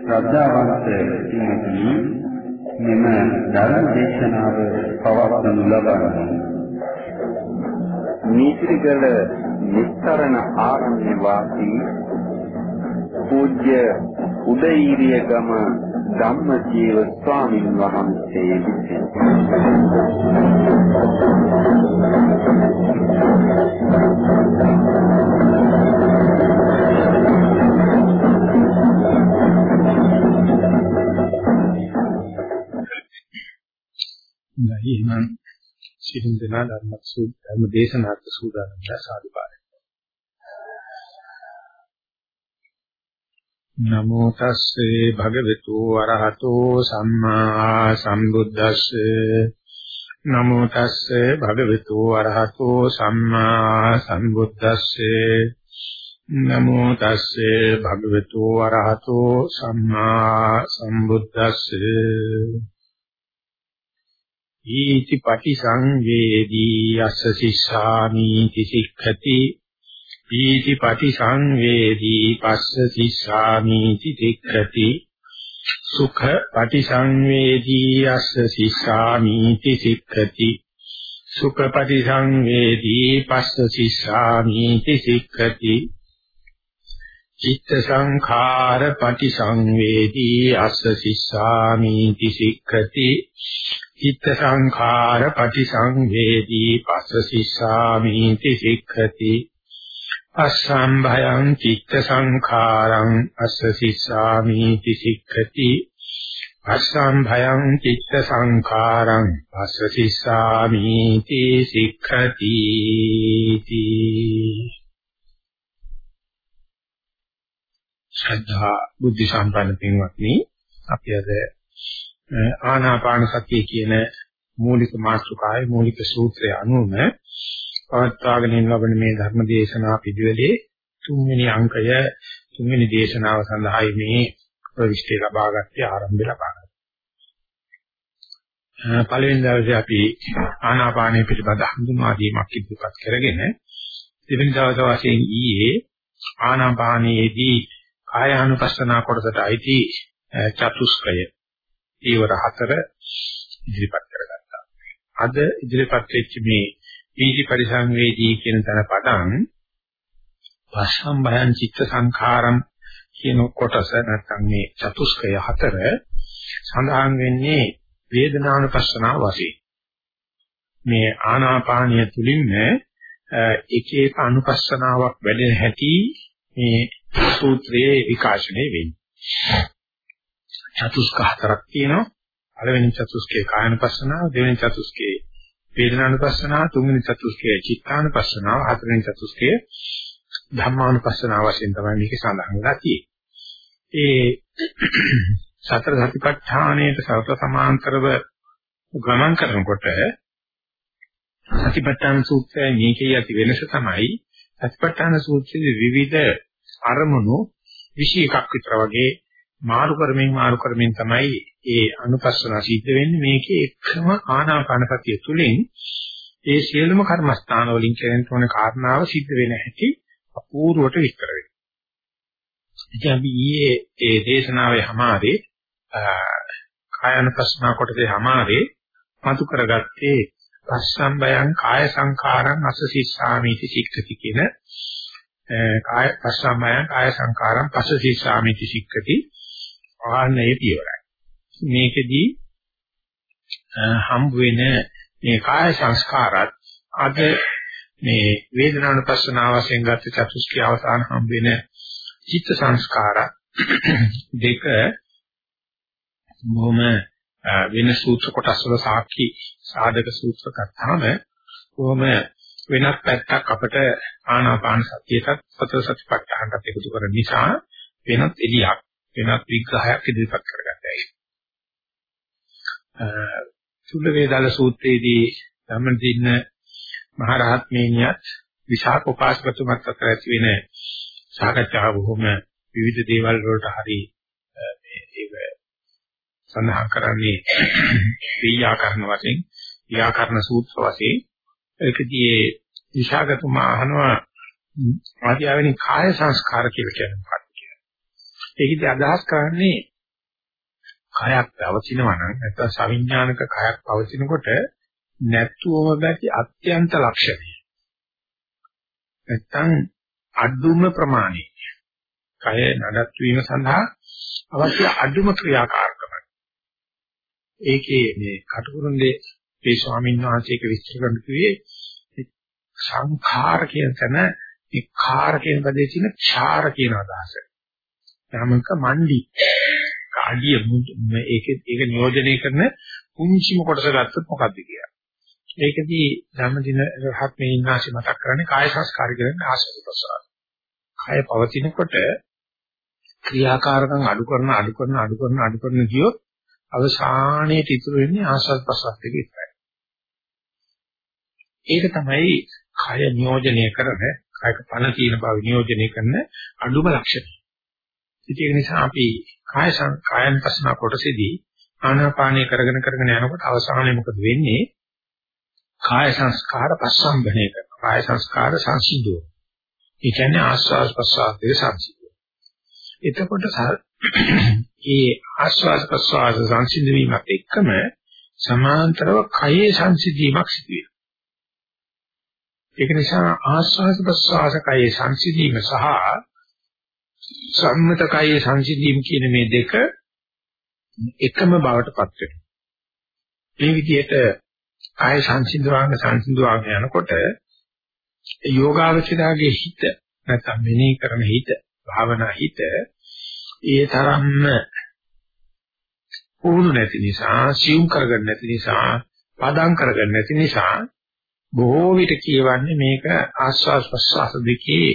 ශ්‍රද්ධාවන්ත පින්වත්නි මෙම ධර්ම දේශනාව පවත්වනු ලබන්නේ නීතිගල නිස්තරණ ආරණ්‍ය වාසී පූජ්‍ය උදේීරිය ගම ධම්මජීව ස්වාමීන් වහන්සේ විසින් නැයි එහෙනම් සිහින් දෙනා ධර්ම සූත් ධර්ම දේශනාත් සූදානම් සාදු පාරයි. නමෝ තස්සේ භගවතු වරහතෝ සම්මා සම්බුද්දස්සේ. නමෝ තස්සේ භගවතු වරහතෝ සම්මා සම්බුද්දස්සේ. නමෝ තස්සේ භගවතු වරහතෝ සම්මා සම්බුද්දස්සේ. ඊති පටිසංවේදී අස්ස සිස්සාමි තිසික්ඛති ඊති පටිසංවේදී පස්ස සිස්සාමි තිසික්ඛති සුඛ පටිසංවේදී අස්ස සිස්සාමි තිසික්ඛති සුඛ පටිසංවේදී පස්ස සිස්සාමි තිසික්ඛති චිත්ත සංඛාර පටිසංවේදී අස්ස සිස්සාමි තිසික්ඛති චිත්ත සංඛාර පටිසංවේදී පස්ස සිස්සාමිති සික්ඛති අස්සම් භයං චිත්ත සංඛාරං අස්ස සිස්සාමිති සික්ඛති අස්සම් භයං චිත්ත සංඛාරං අස්ස සිස්සාමිති සික්ඛති ශ්‍රද්ධා බුද්ධ සම්පන්න පින්වත්නි අපි අද ආනාපාන සතිය කියන මූලික මාතෘකාවේ මූලික සූත්‍රය අනුව පවත්වාගෙන ලබන මේ ධර්ම දේශනා පිළිවෙලේ තුන්වෙනි අංකය තුන්වෙනි දේශනාව සඳහායි මේ ප්‍රවිෂ්ටි ලබා ගත්තේ ආරම්භය ලබා ගත්තා. පළවෙනි දවසේ අපි ආනාපානය පිළිබඳ හඳුන්වා දීමක් ඉදිරිපත් කරගෙන දෙවෙනි දවසේ වශයෙන් ඊයේ ආනාපානයේදී කාය අනුපස්සනා කොටසට අයිති චතුස්කය ඊවර හතර ඉදිරිපත් කරගත්තා. අද ඉදිරිපත් වෙච්ච මේ පීති පරිසංවේදී කියන තන පදං පස්සම් භයං චිත්ත සංඛාරම් කියන කොටස නැත්නම් මේ චතුස්කය හතර සඳහන් වෙන්නේ වේදනානුපස්සනා වශයෙන්. මේ ආනාපානිය තුලින්ම එක එක අනුපස්සනාවක් වැඩෙන හැටි මේ සූත්‍රයේ විකාශනය වෙන්නේ. චතුස්ක හතරක් තියෙනවා. පළවෙනි චතුස්කේ කායනුපස්සනාව, දෙවෙනි චතුස්කේ වේදනානුපස්සනාව, තුන්වෙනි චතුස්කේ චිත්තානුපස්සනාව, හතරවෙනි චතුස්කේ ධම්මානුපස්සනාව වශයෙන් තමයි මේක සඳහන් වෙලා තියෙන්නේ. ඒ සතර සතිපට්ඨානයේ සවත සමාන්තරව ගමන් කරනකොට සතිපට්ඨාන සූත්‍රයේ මේකේ ඇති වෙනස තමයි සතිපට්ඨාන සූත්‍රයේ විවිධ අරමුණු 21ක් විතර වගේ මාරු කරමින් මාරු කරමින් තමයි ඒ අනුපස්සන සිද්ධ වෙන්නේ මේකේ එකම ආනාපාන සතිය තුලින් ඒ සියලුම කර්මස්ථාන වලින් කෙරෙන තෝන කාරණාව සිද්ධ වෙන හැටි අපූර්වට විස්තර වෙනවා. ඉතින් අපි ඊයේ ඒ දේශනාවේ හැමාරේ කායනුපස්සන කොටසේ හැමාරේ මතු කරගත්තේ පස්සම්බයං කාය සංඛාරං අසසිස්සාමිති සික්ඛති කියන කාය පස්සම්බයං කාය සංඛාරං පසසිස්සාමිති සික්ඛති ආන්නේ පියවරයි. මේකෙදී හම්බ වෙන මේ කාය සංස්කාරات අද මේ වේදනානුපස්සනාව වශයෙන් ගත චතුස්කී අවසාන හම්බ වෙන චිත්ත සංස්කාර දෙක බොහොම වෙන සූත්‍ර කොටස් වල සාක්ෂි සාධක සූත්‍ර ගත්තාම බොහොම වෙනත් පැත්තක් අපිට ආනාපාන සතියටත් සතර සතිපට්ඨානට එකතු කරන නිසා වෙනත් එළියක් වෙනත් විග්‍රහයක් ඉදිරිපත් කරගත්තයි. සුල්ල වේදාල සූත්‍රයේදී ධම්මදින්න මහරහත් මේනියත් විශාක උපාසකතුමත් අතර ඇති වෙන සාකච්ඡාව බොහොම විවිධ දේවල් වලට හරි මේ ඒක සඳහන් කරන්නේ ව්‍යාකරණ වශයෙන් ව්‍යාකරණ සූත්‍ර වශයෙන් ඒකදී විශාගතුමා අහනවා ආදියාවෙනි කාය සංස්කාර කියලා කියන්නේ මොකක්ද කියලා. ඒකදී අදහස් කරන්නේ කයක් පවතිනවා නම් නැත්නම් සවිඥානික කයක් පවතිනකොට නැත්තුවම බැති අත්‍යන්ත ලක්ෂණය. නැත්නම් අඩුම ප්‍රමාණය. කය නඩත්තු වීම සඳහා අවශ්‍ය අඩුම ක්‍රියාකාරකම. ඒකේ මේ කටුකුරුන්දේ මේ ස්වාමීන් වහන්සේක විස්තර කරන කිව්වේ සංඛාර කියන තැන ඒ කාර කියන පදේ තියෙන ඡාර කියන අදහස. යමක මණ්ඩි කාඩිය මේක ඒක නියෝජනය කරන කුංචිම කොටස ගත්තොත් මොකක්ද කියලා. ඒකදී ධම්මදින රහත් මේ ඉන්නාසි මතක් කරන්නේ කාය සංස්කාර කියන ආශ්‍රද ප්‍රසාර. කාය පවතිනකොට ක්‍රියාකාරකම් අඩු කරන අඩු කරන අඩු කරන අඩු කරන කියොත් අවසානයේ ඉතුරු වෙන්නේ ආශ්‍රද ප්‍රසාර දෙක ඉස්සරයි. ඒක තමයි කය නියෝජනය කරන කායක පණ තියෙන බව නියෝජනය කරන අඩුම ලක්ෂණය. ඒක නිසා අපි කාය කායන පස්නා කොටසේදී ආනාපානය කරගෙන කරගෙන යනකොට අවසානයේ මොකද වෙන්නේ? කාය සංස්කාර පස්සම්බනේ කරනවා. කාය සංස්කාර සංසිද්ධුව. ඒ කියන්නේ ආස්වාද ප්‍රසආදයේ සංසිද්ධුව. එතකොට ඒ ආස්වාද ප්‍රසආද සංසිද්ධ වීමත් එක්කම සමාන්තරව කයේ සංසිද්ධීමක් සිදු වෙනවා. ඒක නිසා ආස්වාද ප්‍රසආස කයේ සංසිද්ධීම සහ සම්මත කයේ සංසිද්ධීම කියන මේ දෙක එකම බවට පත් වෙනවා. මේ විදිහට කාය සංසිඳවාගෙන සංසිඳවාගෙන යනකොට යෝගාවචරයේ හිත නැත්නම් මෙනෙහි කරන හිත භාවනා හිත ඒ තරම්ම පුහුණු නැති නිසා සියුම් කරගන්න නැති නිසා පදම් කරගන්න නැති නිසා බොහෝ විට කියවන්නේ මේක ආස්වාස් ප්‍රස්වාස දෙකේ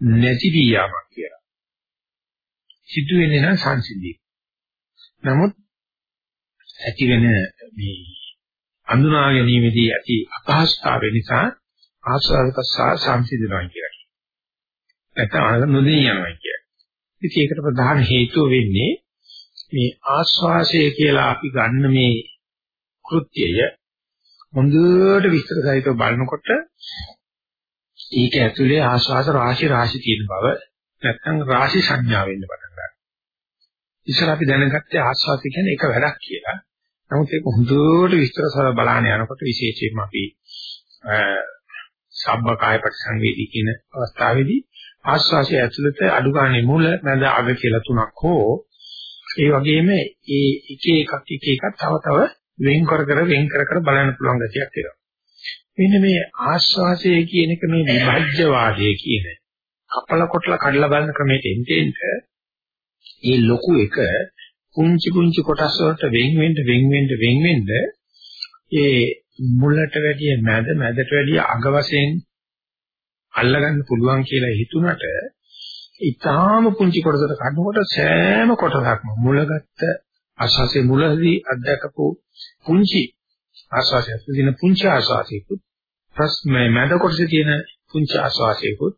නැති දියාමක් කියලා. සිදු වෙන්නේ නම් සංසිඳී. නමුත් ඇති වෙන මේ අඳුනා ගැනීමේදී ඇති අපහසුතාවය නිසා ආස්වාද ප්‍රසආස සංසිඳනවා කියලා කියනවා. නැත්නම් නොදී යනවා කියලා. ඉතින් ඒකට ප්‍රධාන හේතුව වෙන්නේ මේ ආස්වාසය කියලා අපි ගන්න මේ කෘත්‍යය හොඳට විස්තර සහිතව බලනකොට ඒක ඇතුලේ ආස්වාද රාශි රාශි තියෙන බව නැත්නම් රාශි සංඥා වෙන්න පටන් ගන්නවා. ඉස්සර අපි දැනගත්තේ ආස්වාද කියන්නේ එක වැඩක් කියලා. නමුත් ඒක හොඳට විස්තරසර බලන්න යනකොට විශේෂයෙන්ම අපි සබ්බ කාය පරිසංවේදී කියන අවස්ථාවේදී ආස්වාසය ඇතුළත අඩු ගන්න මුල මැද අග කියලා තුනක් හෝ ඒ වගේම ඒ එක එකක් එක එකක් තව තව වෙන් කර කර වෙන් කර කර බලන්න පුළුවන් ගතියක් තියෙනවා. මෙන්න මේ ආස්වාසය කියන එක මේ විභජ්‍ය වාදය කියන කපල කොටල කඩලා බලන ක්‍රමයට එන්ටෙන්ට ඒ ලොකු එක පුංචි පුංචි කොටස් වලට වෙන් වෙන්න වෙන් වෙන්න වෙන් වෙන්න ඒ මුලට වැඩිය මැද මැදට වැඩිය අග වශයෙන් අල්ලගන්න පුළුවන් කියලා හිතුණට ඊටාම පුංචි කොටසට කඩනකොට සෑම කොටසක්ම මුලගත්ත ආශාසයේ මුලදී අධ්‍යක්ෂකපු පුංචි ආශාසයේ තියෙන පුංචි ආශාසයකුත් ප්‍රශ්නේ මැද කොටසේ තියෙන පුංචි ආශාසයකුත්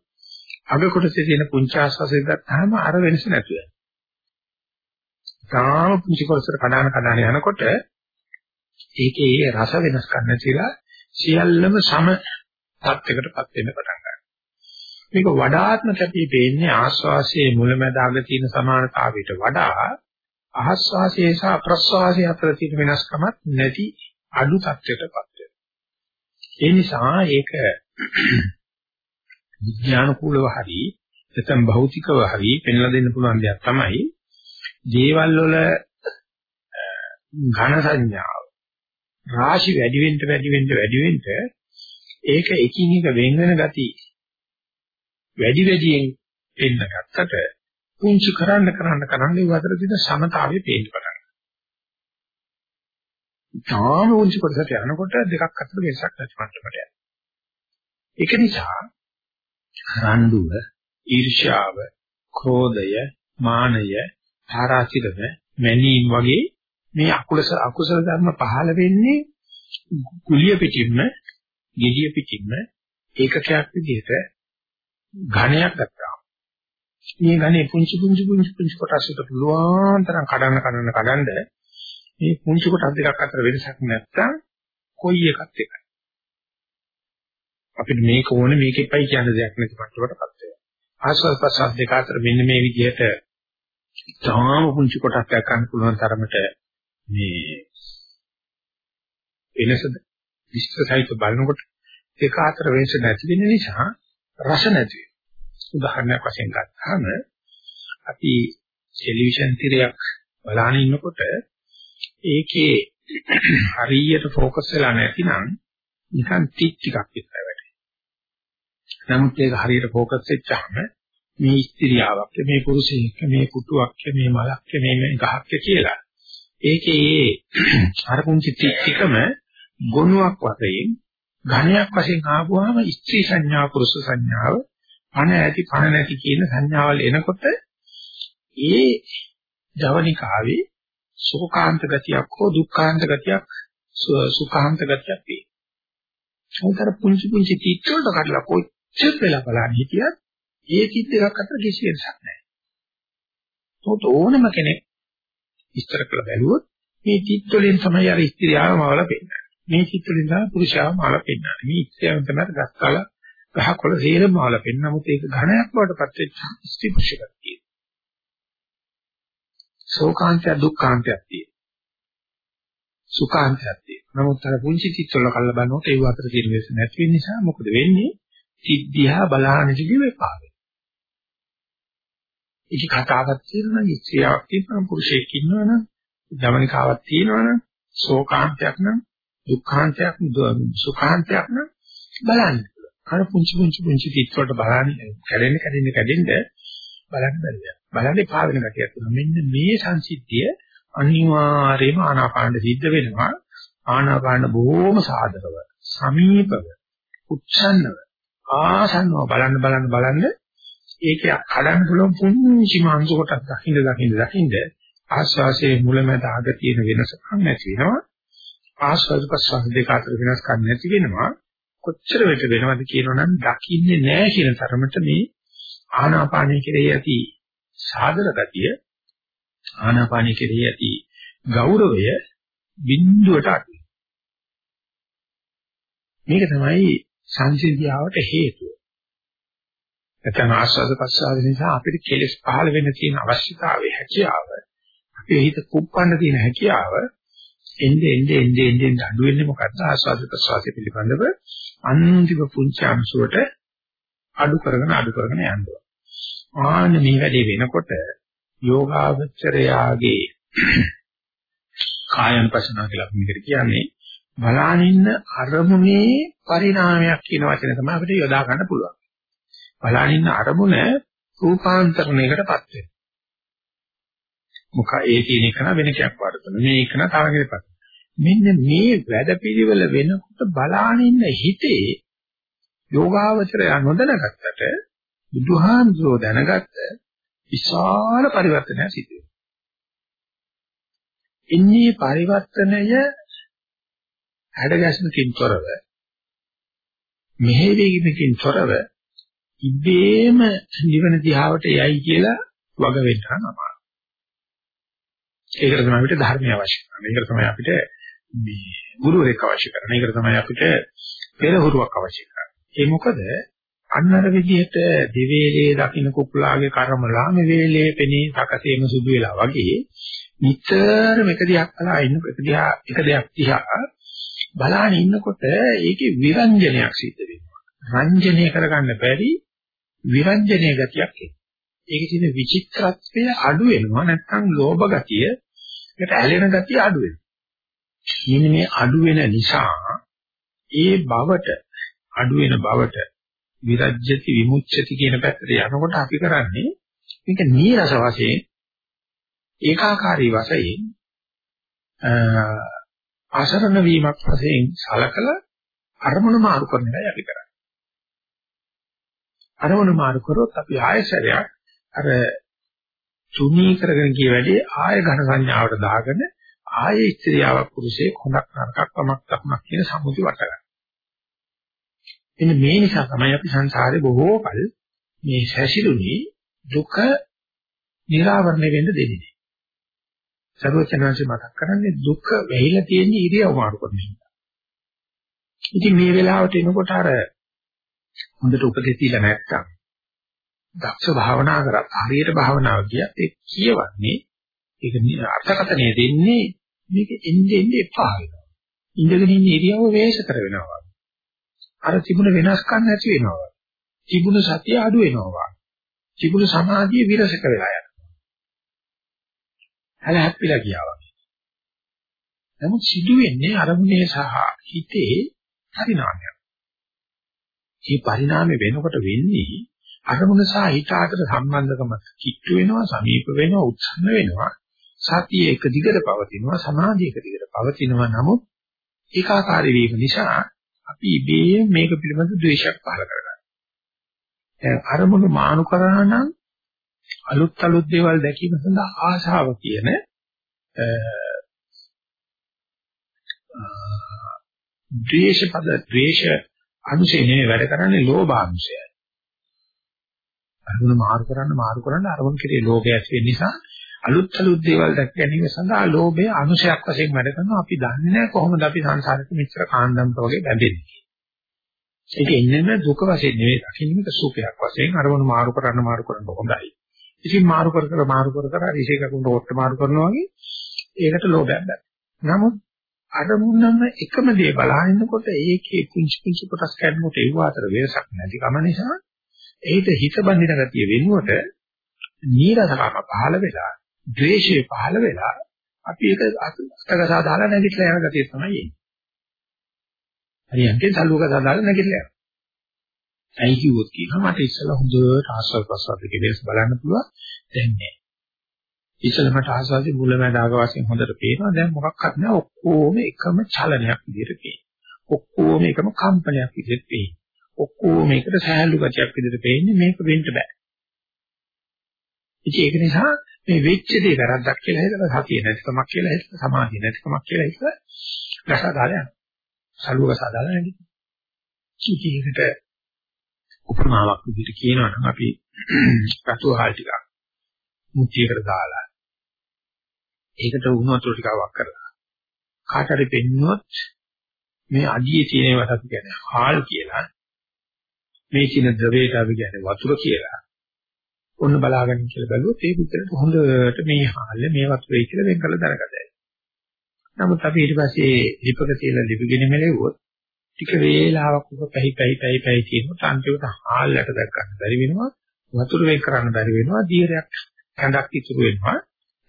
අග කොටසේ තියෙන පුංචි ආශාසයක් ගත්තාම අර වෙනස නැතු වෙනවා. තාම පුංචි කොටසට කඩන කඩන යනකොට ඒකේ ඒ රස වෙනස් කරන්න තියලා සියල්ලම සම තත්යකටපත් වෙන්න පටන් ගන්නවා. මේක වඩාත්ම කැපී පෙනෙන්නේ ආස්වාසයේ මුලැමැදාග තියෙන සමානතාවයට වඩා ආස්වාසයේ සහ ප්‍රස්වාසයේ අතර තියෙන වෙනස්කමක් නැති අඩු තත්යකටපත් වෙනවා. ඒ නිසා ඒක විඥානකූලව හරි නැත්නම් භෞතිකව හරි පෙන්ලා දෙන්න පුළුවන් දෙයක් තමයි දේවල් වල ඝන සංඥාව රාශි වැඩි වෙන්න වැඩි වෙන්න වැඩි වෙන්න ඒක එකින් එක වෙන වෙන ගති වැඩි වැඩියෙන් එන්න ගත්තට පුංචි කරන්න කරන්න කරන්න ඒ අතර තියෙන සමතාවය පේන්න පටන් ගන්නවා. තාම පුංචි කොටසට යනකොට දෙකක් අතර වෙනසක් නැති මට්ටමට යනවා. ඒක නිසා රණ්ඩුව, ඊර්ෂ්‍යාව, ක්‍රෝධය, මානය, තාරාතිරම, මැනීම් වගේ මේ අකුසල අකුසල ධර්ම පහළ වෙන්නේ කුලිය පිටින්ම, gediya පිටින්ම ඒකකයක් විදිහට ඝණයක් ගත්තා. මේ ඝනේ පුංචි පුංචි පුංචි පුංචි කොටස් වලට පුළුවන් තරම් කඩන්න කඩන්න කඩන්න මේ පුංචි කොටස් දෙකක් අතර වෙනසක් නැත්තම් කොයි එකත් එකයි. අපිට මේක ඕනේ මේක එපයි කියන දෙයක් නැති මට්ටමකටපත් වෙනවා. ආස්වාද ප්‍රසාද දෙක අතර මෙන්න මේ විදිහට තාම පුංචි කොටස් ගන්න පුළුවන් තරමට මේ වෙනස විස්තර සහිත බලනකොට දෙක අතර වෙනස නැති වෙන නිසා රස නැති වෙනවා. උදාහරණයක් වශයෙන් ගත්තාම අපි ටෙලිවිෂන් තිරයක් බලන ඉන්නකොට ඒකේ හරියට ફોකස් වෙලා නැතිනම් නිකන් ටික් ටිකක් විතරයි වැටෙන්නේ. නමුත් ඒක හරියට ෆෝකස් වෙච්චාම මේ ස්ත්‍රියාවක් මේ පුරුෂයෙක් මේ පුතුවක් මේ මලක් මේ ගහක් කියලා. ඒකේ අර කුංචි ටික් ටිකම ගුණයක් වශයෙන් ඝණයක් වශයෙන් ආවම ස්ත්‍රී සංඥා පුරුෂ සංඥාව පණ ඇති පණ නැති කියන සංඥාවල් එනකොට ඒ ජවනිකාවේ සුඛාන්ත ගතියක් හෝ දුක්ඛාන්ත ගතියක් සුඛාන්ත ගතියක් වේ. උන්තර පුංචි පුංචි තීත් වලට කඩලා කොච්චර වෙලා බලන්න හිටියත් ඒ තීත් දෙකක් අතර කිසි වෙනසක් නැහැ. තොත ඕනම කෙනෙක් විස්තර කළ බැලුවොත් මේ තීත් වලින් තමයි අර ස්ත්‍රියව මවලා පෙන්නන්නේ. මේ චිත්ත වලින් තමයි පුරුෂයාව මවලා පෙන්නන්නේ. මේ ස්ත්‍රියව තමයි ගස්කල ගහකොළ සේරම මවලා පෙන්න. නමුත් ඒක ඝණයක් බවට පත් වෙච්ච ස්ත්‍රී පුරුෂකම් තියෙනවා. ශෝකාන්තය දුක්ඛාන්තයක් තියෙනවා. සුඛාන්තයක් තියෙනවා. නමුත් අර පුංචි චිත්ත වල කල්ලා බලනකොට ඒ අතර තියෙන වෙනස නැති වෙන නිසා මොකද වෙන්නේ? සිද්ධියා බලහන කිව්ව එපා වෙනවා. ඒක කතාවක් තියෙනවා නම් ස්ත්‍රියක් තියෙනවා පුරුෂයෙක් ඉන්නවනම් ජවනිකාවක් තියෙනවනම් ශෝකාන්තයක් නම් දුක්ඛාන්තයක් සුඛාන්තයක් නම් බලන්න. අර පුංචි පුංචි පුංචි තිත් වලට බලන්න කැඩෙන්න කැඩෙන්න කැඩෙන්න බලන්න බැරිද? බලන්නේ පා වෙන ගතියක් තියෙනවා. මෙන්න මේ සංසිද්ධිය අනිවාර්යයෙන්ම ආනාපාන සිද්ධ වෙනවා. ආනාපාන බොහොම සාදරව, සමීපව, උච්ඡන්නව, ආසන්නව බලන්න බලන්න බලන්න ඒකේ කඩන්න පුළුවන් පුංචි මාංශ කොටක් දකින්න දකින්න දකින්න ආස්වාසේ මුලමෙද අග තියෙන වෙනසක් නැති වෙනවා. ආස්වාද ප්‍රසවාස දෙක අතර වෙනස්කම් නැති වෙනවා. කොච්චර වෙට වෙනවද කියනවනම් දකින්නේ නැහැ කියන තරමට මේ ආනාපානයේ කෙරෙහි ඇති සාදර ගතිය ආනාපානයේ කෙරෙහි ඇති ගෞරවය බිඳුවට අඩුයි. මේක තමයි සංසිද්ධියාවට හේතුව. නැත්නම් ආස්වාද ප්‍රසආද නිසා අපිට කෙලස් පහළ වෙන්න තියෙන අවශ්‍යතාවය හැකියාව අපේ හිත කුප්පන්න තියෙන හැකියාව එන්නේ එන්නේ එන්නේ එන්නේ අඩු වෙන්නේ මොකද්ද ආස්වාද ප්‍රසආද පිළිබඳව අන්තිම පුංචි අංශුවට අඩු කරගෙන අඩු කරගෙන යනවා. ආන්න මේ වැඩේ වෙනකොට යෝගාවචරයාගේ කායන පසනා කියලා අපි මේකට කියන්නේ බලානින්න අරමුණේ පරිණාමයක් කියන වචනේ තමයි අපිට යොදා ගන්න පුළුවන්. බලානින්න අරමුණ රූපාන්තරණයකටපත් වෙනවා. මොක ඒ කියන එක න වෙන කයක් වඩතන මේ එක න තව කෙනෙක්පත්. මෙන්න මේ වැඩපිළිවෙල වෙනකොට බලානින්න හිතේ යෝගාවචරය නොදැනගත්තට බුදුහාමුදුරෝ දැනගත්ත විශාල පරිවර්තනයක් සිදු වෙනවා. ඉන්නේ පරිවර්තනය හැඩගැස්මකින් තොරව මෙහෙවීමකින් තොරව ඉබේම නිවන දිහාවට යයි කියලා වග වෙන්න අමාරුයි. ඒකට තමයි අපිට ධර්මය අවශ්‍ය කරන්නේ. ඒකට තමයි අපිට මේ ගුරුවරයෙක් අවශ්‍ය කරන්නේ. ඒකට තමයි අපිට පෙරහුරුවක් අවශ්‍ය කරන්නේ. ඒ මොකද අන්නර විදිහට දිවේලේ දකින්න කුකුලාගේ කර්මලා මේ වේලේ පෙනී සකසේම සුදු වෙලා වගේ නිතරම එක දිහක් බලා ඉන්න එක දිහා එක දෙයක් දිහා බලාගෙන ඉන්නකොට ඒකේ විරංජනයක් සිද්ධ වෙනවා. රංජනය කරගන්න බැරි විරංජනීය ගතියක් එනවා. ඒකේ තියෙන විචිත්‍රත්වය අඩු වෙනවා නැත්නම් ලෝභ ගතිය ඒකට ඇලෙන ගතිය අඩු වෙනවා. මෙන්න මේ අඩු වෙන නිසා ඒ බවට අඩු වෙන බවට විරජ්‍යති විමුච්ඡති කියන පැත්තට යනකොට අපි කරන්නේ මේක නීරස වශයෙන් ඒකාකාරී වශයෙන් ආසරණ වීමක් වශයෙන් සලකලා අරමුණ මාරු කරන එකයි අපි කරන්නේ. අරමුණ මාරු කරොත් අපි ආයසරයක් අර තුනී කරගෙන ගිය වැඩි ආය ඝන සංඥාවට දාගෙන ආයේ ස්ත්‍රියාවක් පුරුෂයෙක් හොඳක් නරකක් වමක් දක්මක් කියන සම්මුති වට ගන්න. එන්න මේ නිසා තමයි අපි සංසාරේ බොහෝ කල මේ සැසිරුනේ දුක නිරාවරණය වෙන්න දෙන්නේ. සර්වචනංශ මතක් කරන්නේ දුක වෙහිලා තියෙන ඉරියව් මාරු කරන නිසා. ඉතින් මේ වෙලාවට එනකොට අර හොඳට උපදෙස් දීලා නැත්තම් දක්ෂ භාවනා කරත් හරියට භාවනාව කියත් ඒ කියවන්නේ ඒක අර්ථකථනය දෙන්නේ මේක එන්නේ එන්නේ එපා වෙනවා. ඉඳගෙන ඉන්න ඉරියව්ව වේශ කර වෙනවා. අර තිබුණ වෙනස්කම් නැති වෙනවා. තිබුණ සතිය අඩු වෙනවා. තිබුණ සමාධිය විරසක වෙලා යනවා. හැල හැප්පිලා ගියා වගේ. නමුත් සිදුවෙන්නේ අරමුණේ සහ හිතේ පරිණාමයක්. මේ පරිණාමය වෙනකොට වෙන්නේ අරමුණ සහ හිත අතර සම්බන්ධකම කිට්ටු වෙනවා, සමීප වෙනවා, උත්සන්න වෙනවා. සතිය එක දිගට පවතිනවා, සමාධිය එක දිගට පවතිනවා. නමුත් ඒකාකාරී වීම නිසා අපි ඉබේ මේක පිළිබඳ ද්වේෂයක් පහළ කරගන්නවා. දැන් අරමුණු මානු කරා නම් අලුත් අලුත් දේවල් දැකීම සඳහා ආශාව කියන ද්වේෂ පද ද්වේෂ අනුසය නෙවෙයි වැඩ කරන්නේ ලෝභ අනුසයයි. අරමුණ මාරු කරන්න මාරු කරන්න අරමුණ කෙරේ ලෝභය ඇති වෙන නිසා අලුත් අලුත් දේවල් දැක ගැනීම සඳහා ලෝභය අනුශයක් වශයෙන් වැඩ කරනවා අපි දන්නේ නැහැ කොහොමද අපි සංසාරෙත් මෙච්චර කාන්දම්ත වගේ බැඳෙන්නේ. ඒක ඉන්නම දුක වශයෙන් නෙවෙයි දකින්නක සුඛයක් වශයෙන් අරමුණු මාරු කරන්න මාරු කරන්න හොඳයි. ඉතින් මාරු කර කර මාරු කර කර රිෂේකකුන්ට ඔට්ට මාරු කරනවා වගේ ඒකට ලෝභයක් දැක්ක. නමුත් අරමුණම එකම දේ බලහින්නකොට ඒකේ කුංචි කුංචි කොටස් කැඩනකොට ඒව අතර වෙනසක් නැතිකම නිසා ඒිට හිත බඳින ගතිය වෙනුවට නීරසකම පහළ වෙලා ද්වේෂය පහළ වෙලා අපි ඒක අතගසා දාලා නැගිටලා යන ගතිය තමයි එන්නේ. හරියට සල්ලුවක දාලා නැගිටලා යනවා. ඇයි කිව්වොත් කියනවා මට ඉස්සලා හොඳට ආස්වාද ප්‍රසවාස දෙකේස් බලන්න පුළුවන් දැන් නෑ. ඉස්සලා මට ආස්වාදේ මුලමඳාග වශයෙන් හොඳට පේනවා දැන් මොකක්වත් නෑ ඔක්කොම එකම චලනයක් විදිහට පේනවා. ඔක්කොම එකම කම්පනයක් විදිහට පේනවා. ඔක්කොම එකට සහැල්ලු ගතියක් විදිහට පේන්නේ මේක වෙන්න බෑ. ඉතින් ඒක නිසා මේ වෙච්ච දේ වැරද්දක් කියලා හිතලා සතිය නැතිකමක් කියලා හිතලා සමාධිය නැතිකමක් කියලා හිතලා රසදාලා යනවා. සලුවක සාදාලා නැති. කීකේකට උපමාවක් විදිහට කියනවා නම් අපි රතු හාල් ටිකක් මුට්ටියකට දාලා ඒකට උණු වතුර ටිකක් වක් කරලා කාට හරි පෙන්නුවොත් මේ අඩියේ තියෙනවට අපි කියන්නේ හාල් කියලා මේ කියන ද්‍රවයට අපි කියන්නේ වතුර කියලා ඔන්න බලාගන්න කියලා බැලුවොත් ඒ විතරට හොඳට මේ හාල්ල මේ වතුරේ කියලා වෙන් කරලා දරගතයි. නමුත් අපි ඊට පස්සේ ලිපක තියලා ලිපගෙන මෙලෙව්වොත් ටික වේලාවක් උක පැහි පැහි පැහි පැහි කියනකොට අන්තිමට හාල්ලට දැක් ගන්න බැරි වෙනවා. වතුර වෙන් කරන්න බැරි වෙනවා. දීරයක් කඳක් ඉතුරු වෙනවා.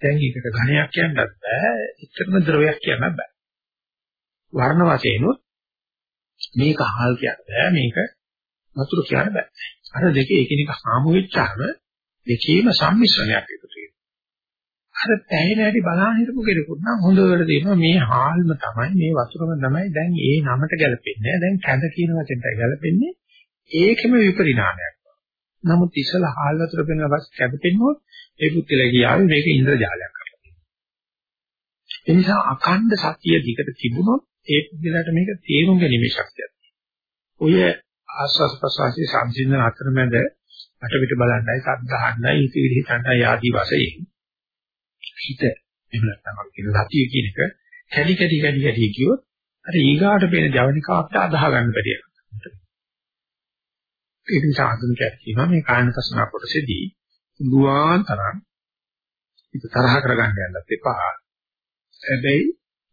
දැන් ඒකට ඝණයක් කියන්නත් බෑ. එච්චරම ද්‍රවයක් කියන්නත් බෑ. වර්ණ වශයෙන් මේක හාල් කියන්න බෑ. මේක වතුර කියන්න බෑ. අර දෙකේ එකිනෙක හාමු වෙච්චාම දෙකේම සම්මිශ්‍රණයක් එකතු වෙනවා. අර පැහැින හැටි බලන්න හිටපු කෙනෙකුට නම් හොඳට තේරෙනවා මේ හාල්ම තමයි මේ වතුරම තමයි දැන් ඒ නමට ගැලපෙන්නේ. දැන් කැඳ කියන වචෙන්ටයි ගැලපෙන්නේ. ඒකෙම විපරිණාමයක්. නමුත් ඉස්සලා හාල් වතුර පෙන්වන බස් කැපෙන්නොත් ඒ පුත්තිලා කියාවේ මේක ඉන්ද්‍රජාලයක් කරලා තියෙනවා. ඒ නිසා අකණ්ඩ සතිය දිකට තිබුණොත් ඒ පුද්ගලයාට මේක තේරුම් ගැනීමේ ශක්තියක් ඔය ආස්වාස් ප්‍රසවාසී සංසිඳන අතරමැද අට පිට බලන්නයි සද්ධාන්නයි ඉතිවිලි හිතන්නයි ආදී වශයෙන් හිත එහෙම නැත්නම් අපි කියන සතිය කියන එක කැඩි කැඩි කැඩි කැඩි කියොත් අර ඊගාට පේන ජවනිකා අපිට අදාහ ගන්න බැරි වෙනවා. ඒක නිසා ආධුනිකයෙක් කියනවා මේ කායන පසනා කොටසේදී දුවාන් තරම් ඒක තරහ කරගන්න යන්නත් එපා. හැබැයි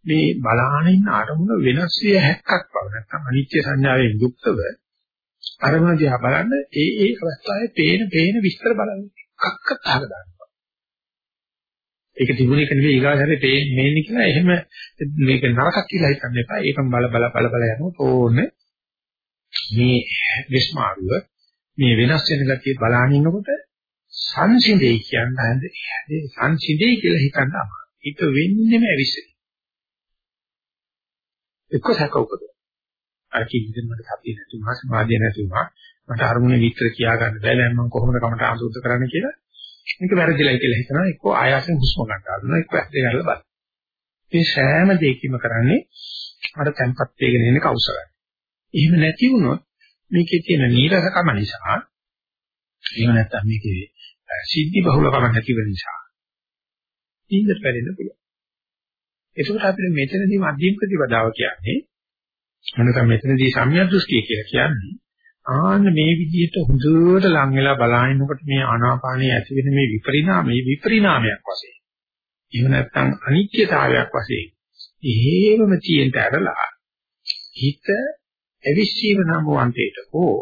මේ බලාහනින් අරමුණ වෙනස් විය හැක්කක් බව නැත්නම් අනිත්‍ය සංඥාවෙන් යුක්තව අරමුණ දිහා බලන්න ඒ ඒ අවස්ථාවේ පේන පේන විස්තර බලන්න එකක්ක තහක දානවා. ඒක තිබුණ එක නෙවෙයි ඊගාසරේ පේන්නේ කියලා එහෙම මේක නරකක් කියලා හිතන්න එපා. ඒකම බල බල බල බල යනකොට ඕනේ මේ විස්මාරුව මේ වෙනස් වෙන ගතිය බලන ඉන්නකොට සංසිඳේ කියන්නේ සංසිඳේ කියලා හිතන්න අමාරුයි. ඒක වෙන්නේම ඇවිස්සෙයි. එක්ක සැක උපදවන. අර කිව්වෙත් මට සතිය නැති වුණා සමාධිය නැති වුණා මට අරමුණේ විතර කියා ගන්න බැහැ දැන් මම කොහොමද කමට ආසුද්ධ කරන්න කියලා මේක වැරදිලයි කියලා හිතනවා. එක්ක ආයාසෙන් හුස්ම ගන්න ගන්නවා. එක්ක ඇස් දෙක අරලා බලන්න මේ සෑම දෙයක්ම කරන්නේ අර tempat වේගෙන එන කෞසලයි එහෙම නැති වුණොත් මේකේ තියෙන නීරසකම නිසා එහෙම නැත්නම් මේකේ සිද්ධි බහුලකම නැති වෙන නිසා ඉන්දට පැරෙන්න පුළුවන්. ඒකට අපිට මෙතනදී මධ්‍යම ප්‍රතිපදාව කියන්නේ මොනකම් මෙතනදී සම්‍යක් දෘෂ්ටිය කියලා කියන්නේ ආන්න මේ විදිහට හොඳට ලං වෙලා බලනකොට මේ ආනාපානයේ ඇති වෙන මේ විපරිණාමයේ විපරිණාමයක් වශයෙන් එහෙම නැත්නම් අනිත්‍යතාවයක් වශයෙන් එහෙමම තියෙන්න ඇරලා හිත අවිශ්චීව නම් වන්තේට හෝ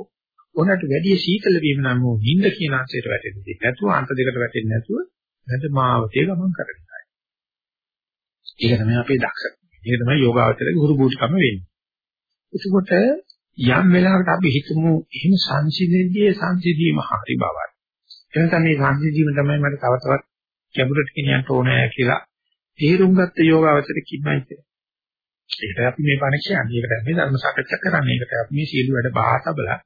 උනට වැඩි සීතල වීම නම් වූ නිින්ද කියන අංශයට වැටෙන්නේ නැතුව අන්ත දෙකට වැටෙන්නේ නැතුව මධ්‍යමාවතේ ගමන් කරනවා. ඒක තමයි අපේ දක්ෂකම. ඒක තමයි යෝගාවචරයේ ගුරු බුද්ධකම වෙන්නේ. එතකොට යම් වෙලාවකට අපි හිතමු එහෙම සංසිඳියේ සංසිඳීම හරි බවයි. එනකම් මේ සංසිඳීම තමයි මට තව තවත් ගැඹුරට ගෙනියන්න ඕනේ කියලා තේරුම් ගත්ත යෝගාවචර කිව්වයි කියලා. ඒකට අපි මේ බණ කියන්නේ. ඒකට අපි ධර්ම සාකච්ඡා කරන්නේ. ඒකට අපි මේ සීල වැඩ බාහ තබලා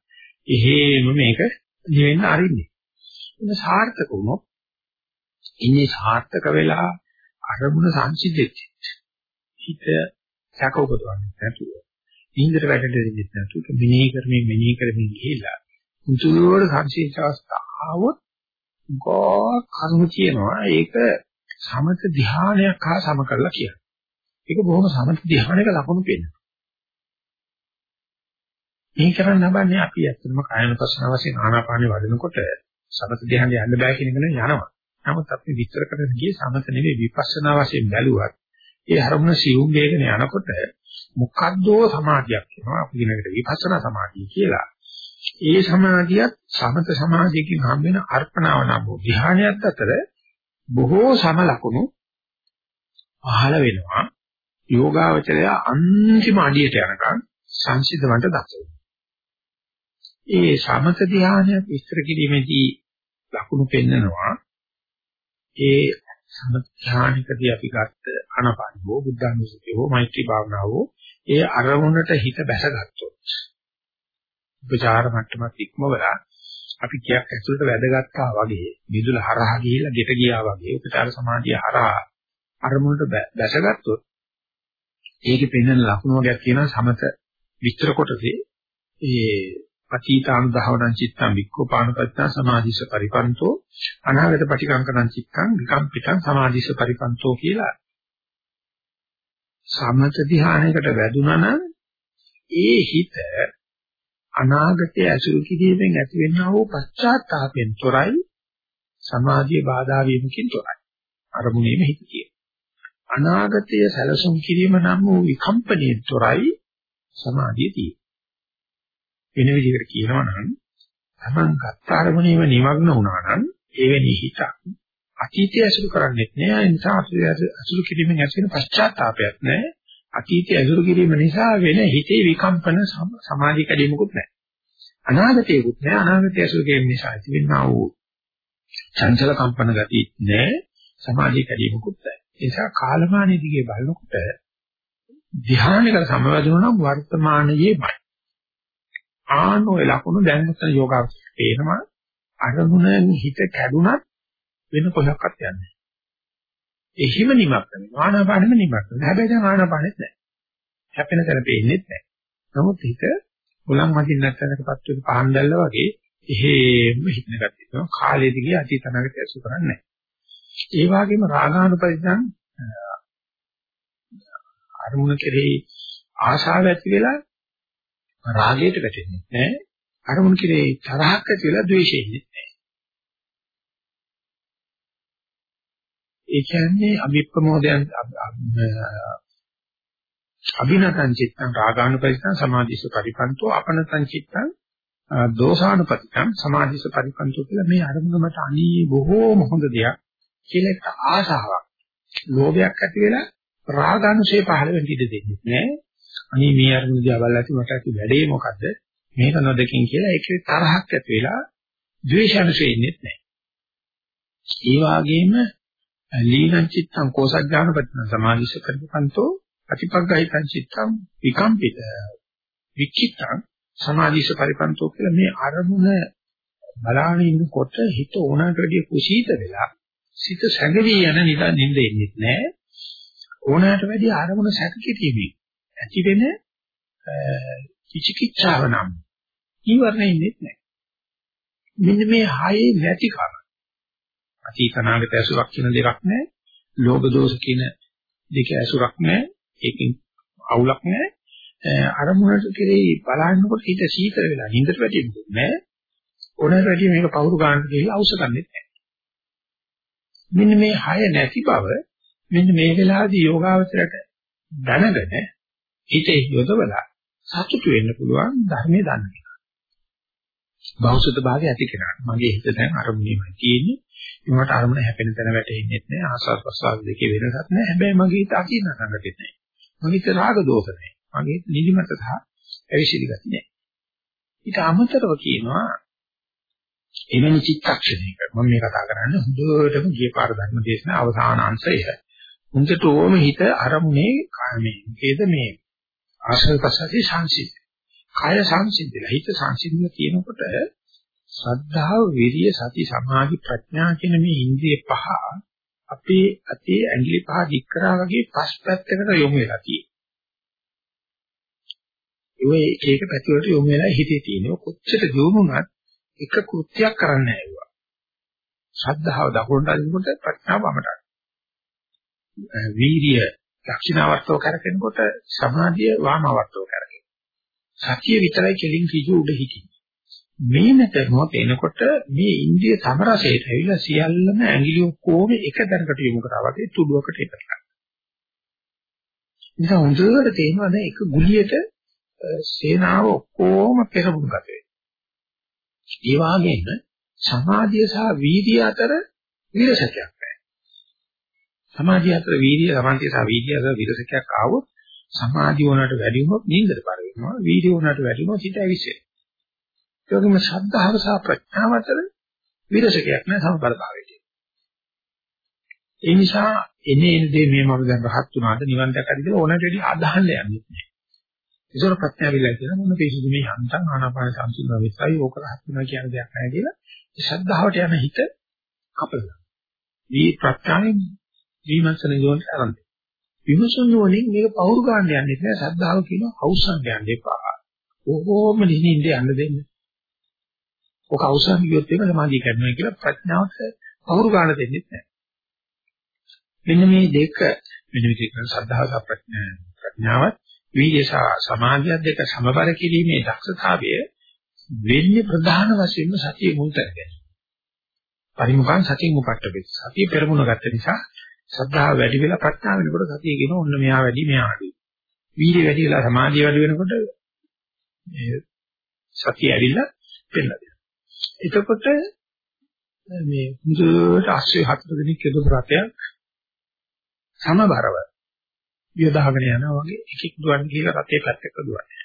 එහෙම මේක නිවෙන්න අරින්නේ. එන්න සාර්ථක වුණොත් ඉන්නේ සාර්ථක වෙලා අරමුණ සංසිද්ධෙච්ච හිත සැක උපදවන්නේ නැතුව නින්දට වැටෙන්නේ නැතුව මෙනෙහි කරමින් මෙනෙහි කරමින් ගිහිලා උතුරෝඩ සංසිද්ධ අවස්ථාව ගෝ කරුණු කියනවා ඒක සමත ධානයක් හා සම කරලා කියනවා. ඒක බොහොම සමත ධානයක ලකුණු පෙන්නනවා. මේ කරන්න හබන්නේ අපි ඇත්තටම කායන පස්සන වශයෙන් ආනාපානෙ වඩනකොට සමත ධානය යන්න බෑ කියන එක යනවා. නමුත් අපි විස්තර කරන ගියේ සමත නෙවෙයි විපස්සනා වශයෙන් බැලුවත් ඒ හරමුණ සිවුම් වේගන යනකොට මොකද්දෝ සමාධියක් වෙනවා. අපි කියන එකට විපස්සනා සමාධිය කියලා. ඒ සමාධියත් සමත සමාධියකින් හම් වෙන අර්පණාව නම් ධානයත් අතර බොහෝ සම ලකුණු පහළ වෙනවා. යෝගාවචරය අන්තිම අඩියට යනකම් සංසිද්ධවන්ට දක්ෂ වෙනවා. ඒ සමත ධානය විස්තර කිරීමේදී ලකුණු පෙන්නනවා ඒ සමත ධානයකදී අපි ගත්ත අනපනෝ බුද්ධානුස්සතිය හෝ මෛත්‍රී භාවනාව ඒ අරමුණට හිත බැසගත්තොත් උපචාර මට්ටමත් ඉක්මවලා අපි කියක් ඇතුළට වැදගත්තා වගේ මිදුල හරහා ගිහිල්ලා ගෙට ගියා වගේ උපචාර සමාධිය හරහා අරමුණට බැසගත්තොත් ඒකේ පෙන්වන ලකුණු වර්ගයක් කියනවා සමත විස්තර කොටසේ. ඒ අතීතානුධාවනං චිත්තං වික්ඛෝපානපත්තා සමාධිස පරිපන්තෝ අනාගත පටිකංකණං චිත්තං විකම්පිතං සමාධිස පරිපන්තෝ කියලා සමත ධානයකට වැදුනා නම් ඒ හිත අනාගතය ඇසුරු කිරීමෙන් ඇතිවෙනා වූ පශ්චාත්තාපයෙන් තොරයි සමාධිය බාධා වීමකින් තොරයි. අරමුණේම හිත කියන අනාගතය සැලසුම් කිරීම නම් වූ විකම්පණයෙන් තොරයි සමාධිය තියෙන්නේ වෙන විදිහකට කියනවා නම් තමන් ගත්ත අරමුණේම නිමග්න වුණා නම් එවැනි හිතක් අතීතය ඇසුරු කරන්නේත් නෑ ඒ නිසා අසුරු කිරීමෙන් ඇති වෙන පශ්චාත්තාවයක් නෑ අතීතය ඇසුරු කිරීම නිසා වෙන හිතේ විකම්පන සමාධි කැඩීමකුත් නෑ අනාගතයකුත් නෑ අනාගතය ඇසුරු කිරීම නිසා ඇතිවෙනා වූ චංචල කම්පන ගතිය නෑ සමාධි කැඩීමකුත් නෑ ඒ නිසා කාලමානයේ දිගේ බලනකොට ධ්‍යානයකට සමවැදුණා නම් වර්තමානයේමයි ආනෝය ලකුණු දැන් මෙතන යෝගාවචර පේනවා. අරමුණෙන් හිත කැඩුනත් වෙන කොහොක්වත් යන්නේ නැහැ. එහිම නිමක් වෙනවා. ආනාපානෙම නිමක් වෙනවා. හැබැයි දැන් ආනාපානෙත් නැහැ. හැපෙන තැන පේන්නේත් නැහැ. නමුත් හිත උලන් මදින් නැත්නම්කපත් වෙන පහන් දැල්ල වගේ එහෙම හිතන ගැටිනවා. කාලයේ දිගේ අතීත අනාගත ඇසු කරන්නේ නැහැ. ඒ වගේම රාගානුපරිසං අරමුණ කෙරෙහි ආශාව ඇති වෙලා රාගයට වැටෙන්නේ නැහැ. අරමුණු කිරේ තරහක් ඇති වෙලා ද්වේෂෙන්නේ නැහැ. ඒ කියන්නේ අභිප්‍රමෝදයන් අභිනතං චිත්තං රාගානුපරිතං සමාධිස පරිපන්තෝ අපනතං චිත්තං දෝසානුපතිතං සමාධිස පරිපන්තෝ කියලා මේ අරමුණ මත අනී බොහෝම හොඳ දෙයක් කියලා එක ආසාවක් ලෝභයක් ඇති වෙලා රාගානුසේ පහළ වෙන්න ඉඩ දෙන්නේ නැහැ. අනේ මේ අරමුණ දිහා බලලා මට ඇති වැඩේ මොකද්ද? මේක නොදකින් කියලා ඒකේ තරහක් ඇති වෙලා ද්වේෂයන්සේ ඉන්නෙත් නැහැ. ඒ වගේම ලීනං චිත්තං කෝසඥානපත්තං සමාධිස්ස කරපන්තෝ අතිපග්ගහිතං චිත්තං විකම්පිත විචිත්තං සමාධිස්ස පරිපන්තෝ කියලා මේ අරමුණ බලාගෙන ඉන්නකොට හිත ඕනකටදී කුසීත වෙලා සිත සැඟවි යන නිදා නිින්ද එන්නේ නැහැ ඕනකට වැඩි අරමුණ සැකකිරීමේ ඇති වෙන විචිකිච්ඡාව නම් ඊවරණෙ ඉන්නේ නැහැ. මෙන්න මේ හයේ නැති කම. අතීත අනාගත ඇසුරක් කියන දෙකක් නැහැ. ලෝභ දෝෂ කියන දෙක ඇසුරක් නැහැ. ඒකෙන් අවුලක් නැහැ. අරමුණට කෙරෙහි බලනකොට හිත සීතල වෙලා නින්දට වැටෙන්නේ නැහැ. ඕනෑම වැඩි මේක පවුරු ගන්නට ගිහලා අවශ්‍යකන්නේ නැහැ. මෙන්න මේ හය නැති බව මෙන්න මේ වෙලාවේදී යෝගාවචරයට දැනගෙන හිතේ යොදවලා සතුටු වෙන්න පුළුවන් ධර්මයේ දන්න කෙනා. බෞද්ධ භාවය ඇති කෙනා. මගේ හිත දැන් අරමුණේමයි තියෙන්නේ. ඒකට අරමුණ හැපෙන තැන වැටෙන්නේ නැහැ. ආස්වාද ප්‍රසආද දෙකේ වෙනසක් නැහැ. හැබැයි මගේ හිත අකින්න සංගතෙත් නැහැ. මගේ හිත රාග දෝෂ නැහැ. මගේ හිත නිදිමත සහ ඇවිසිලි ගති නැහැ. ඊට අමතරව කියනවා එවැනි චිත්තක්ෂණයක මම මේ කතා කරන්නේ හොඳටම ගිය පාර ධර්ම දේශන අවසාන අංශය. හොඳට ඕම හිත අරමුණේ කාමේ. ඒකද මේ ආශ්‍රය ප්‍රසාරී සංසිද්ධ. කය සංසිද්ධිලා හිත සංසිද්ධිලා කියනකොට ශ්‍රද්ධාව, විරිය, සති, සමාධි, ප්‍රඥා කියන මේ ඉන්ද්‍රිය පහ අපේ අතේ ඇඟිලි පහ දික් කරා වගේ පස් පැත්තකට යොමු වෙලා තියෙනවා. ඒ ඒක පැතිවලට යොමු වෙලා හිතේ තියෙනවා. කොච්චර දියුණුනත් එක කෘත්‍යයක් කරන්න ඇවිවා. ශ්‍රද්ධාව දකුණට අදිනකොට ප්‍රඥාව වමට. වීරිය දක්ෂිනාවර්තව කරකිනකොට සමාධිය වාමවර්තව කරකින. සතිය විතරයි කෙලින් කිජු උඩ හිටින්නේ. මේනට මොහොත එනකොට මේ ඉන්ද්‍රිය සමරසයට ඇවිල්ලා සියල්ලම ඇඟිලි ඔක්කොම එක දැනකට යොමු කරා වගේ තුඩුවකට එකතු නිසා හොඳට තේරෙනවා දැන් එක ගුලියට සේනාව ඔක්කොම පෙරමුණු ගත වෙනවා. ඒ වගේම සමාධිය සහ වීර්යය අතර විරසකයක් නැහැ. සමාධිය අතර වීර්යය, සමාධිය සහ වීර්යය අතර විරසකයක් ආවොත් සමාධිය වුණාට වැඩි වුණොත් නින්දට පාර වෙනවා. වීර්යය වුණාට වැඩි වුණොත් හිත ඇවිස්සෙනවා. ඒ වගේම ශ්‍රද්ධාව සහ ප්‍රඥාව අතර විරසකයක් නැහැ සමබරතාවයට. ඒ නිසා එනේ එන දේ මේ මම දැන් රහත් වුණාද නිවන් දැකලා කියලා ඕනට වැඩි අදහන්න යන්නේ නැහැ. ඒසොර ප්‍රඥාවිලා කියන මොන පිසුදු මේ යන්තම් ආනාපාන සංසිඳන විසයි ඕක රහත් වෙනවා කියන දෙයක් නැහැ කියලා ඒ ශ්‍රද්ධාවට යන හිත කපලා. මේ ප්‍රඥාවෙන් විමර්ශන යෝන් ආරම්භ. විමර්ශන යෝනින් මේක පවුරු ගන්න යන්නේ නැහැ ශ්‍රද්ධාව කියන අවසන් යන්න එපා. ඕකෝම නිහින්ද යන්න දෙන්න. ඔක අවසන් ගියොත් ඒක සමාධිය කරනවා කියලා ප්‍රඥාවට පවුරු ගන්න දෙන්නේ නැහැ. මෙන්න මේ දෙක මෙන්න විදිහට ශ්‍රද්ධාව සහ ප්‍රඥාවත් වීර්ය සහ සමාධිය දෙක සමබර කිරීමේ දක්ෂතාවය වෙන්නේ ප්‍රධාන වශයෙන්ම සතිය මුල් කරගෙන. පරිමුඛං සතිය මුපට්ඨපෙත්. සතිය පෙරමුණ ගත්ත නිසා ශ්‍රද්ධාව වැඩි වෙලා ප්‍රඥාව වෙනකොට සතිය කියන ඔන්න මෙහා වැඩි මෙහා අඩුයි. වීර්ය වැඩි වෙලා සමාධිය වැඩි වෙනකොට මේ සතිය ඇවිල්ලා පෙන්නලා දෙනවා. එතකොට මේ මුදුවට ආශ්‍රය හතර දෙනෙක් යොදපු රටයක් සමබරව යොදාගෙන යනවා වගේ එකෙක් දුවන්න කියලා රටේ පැත්තක දුවන්නේ.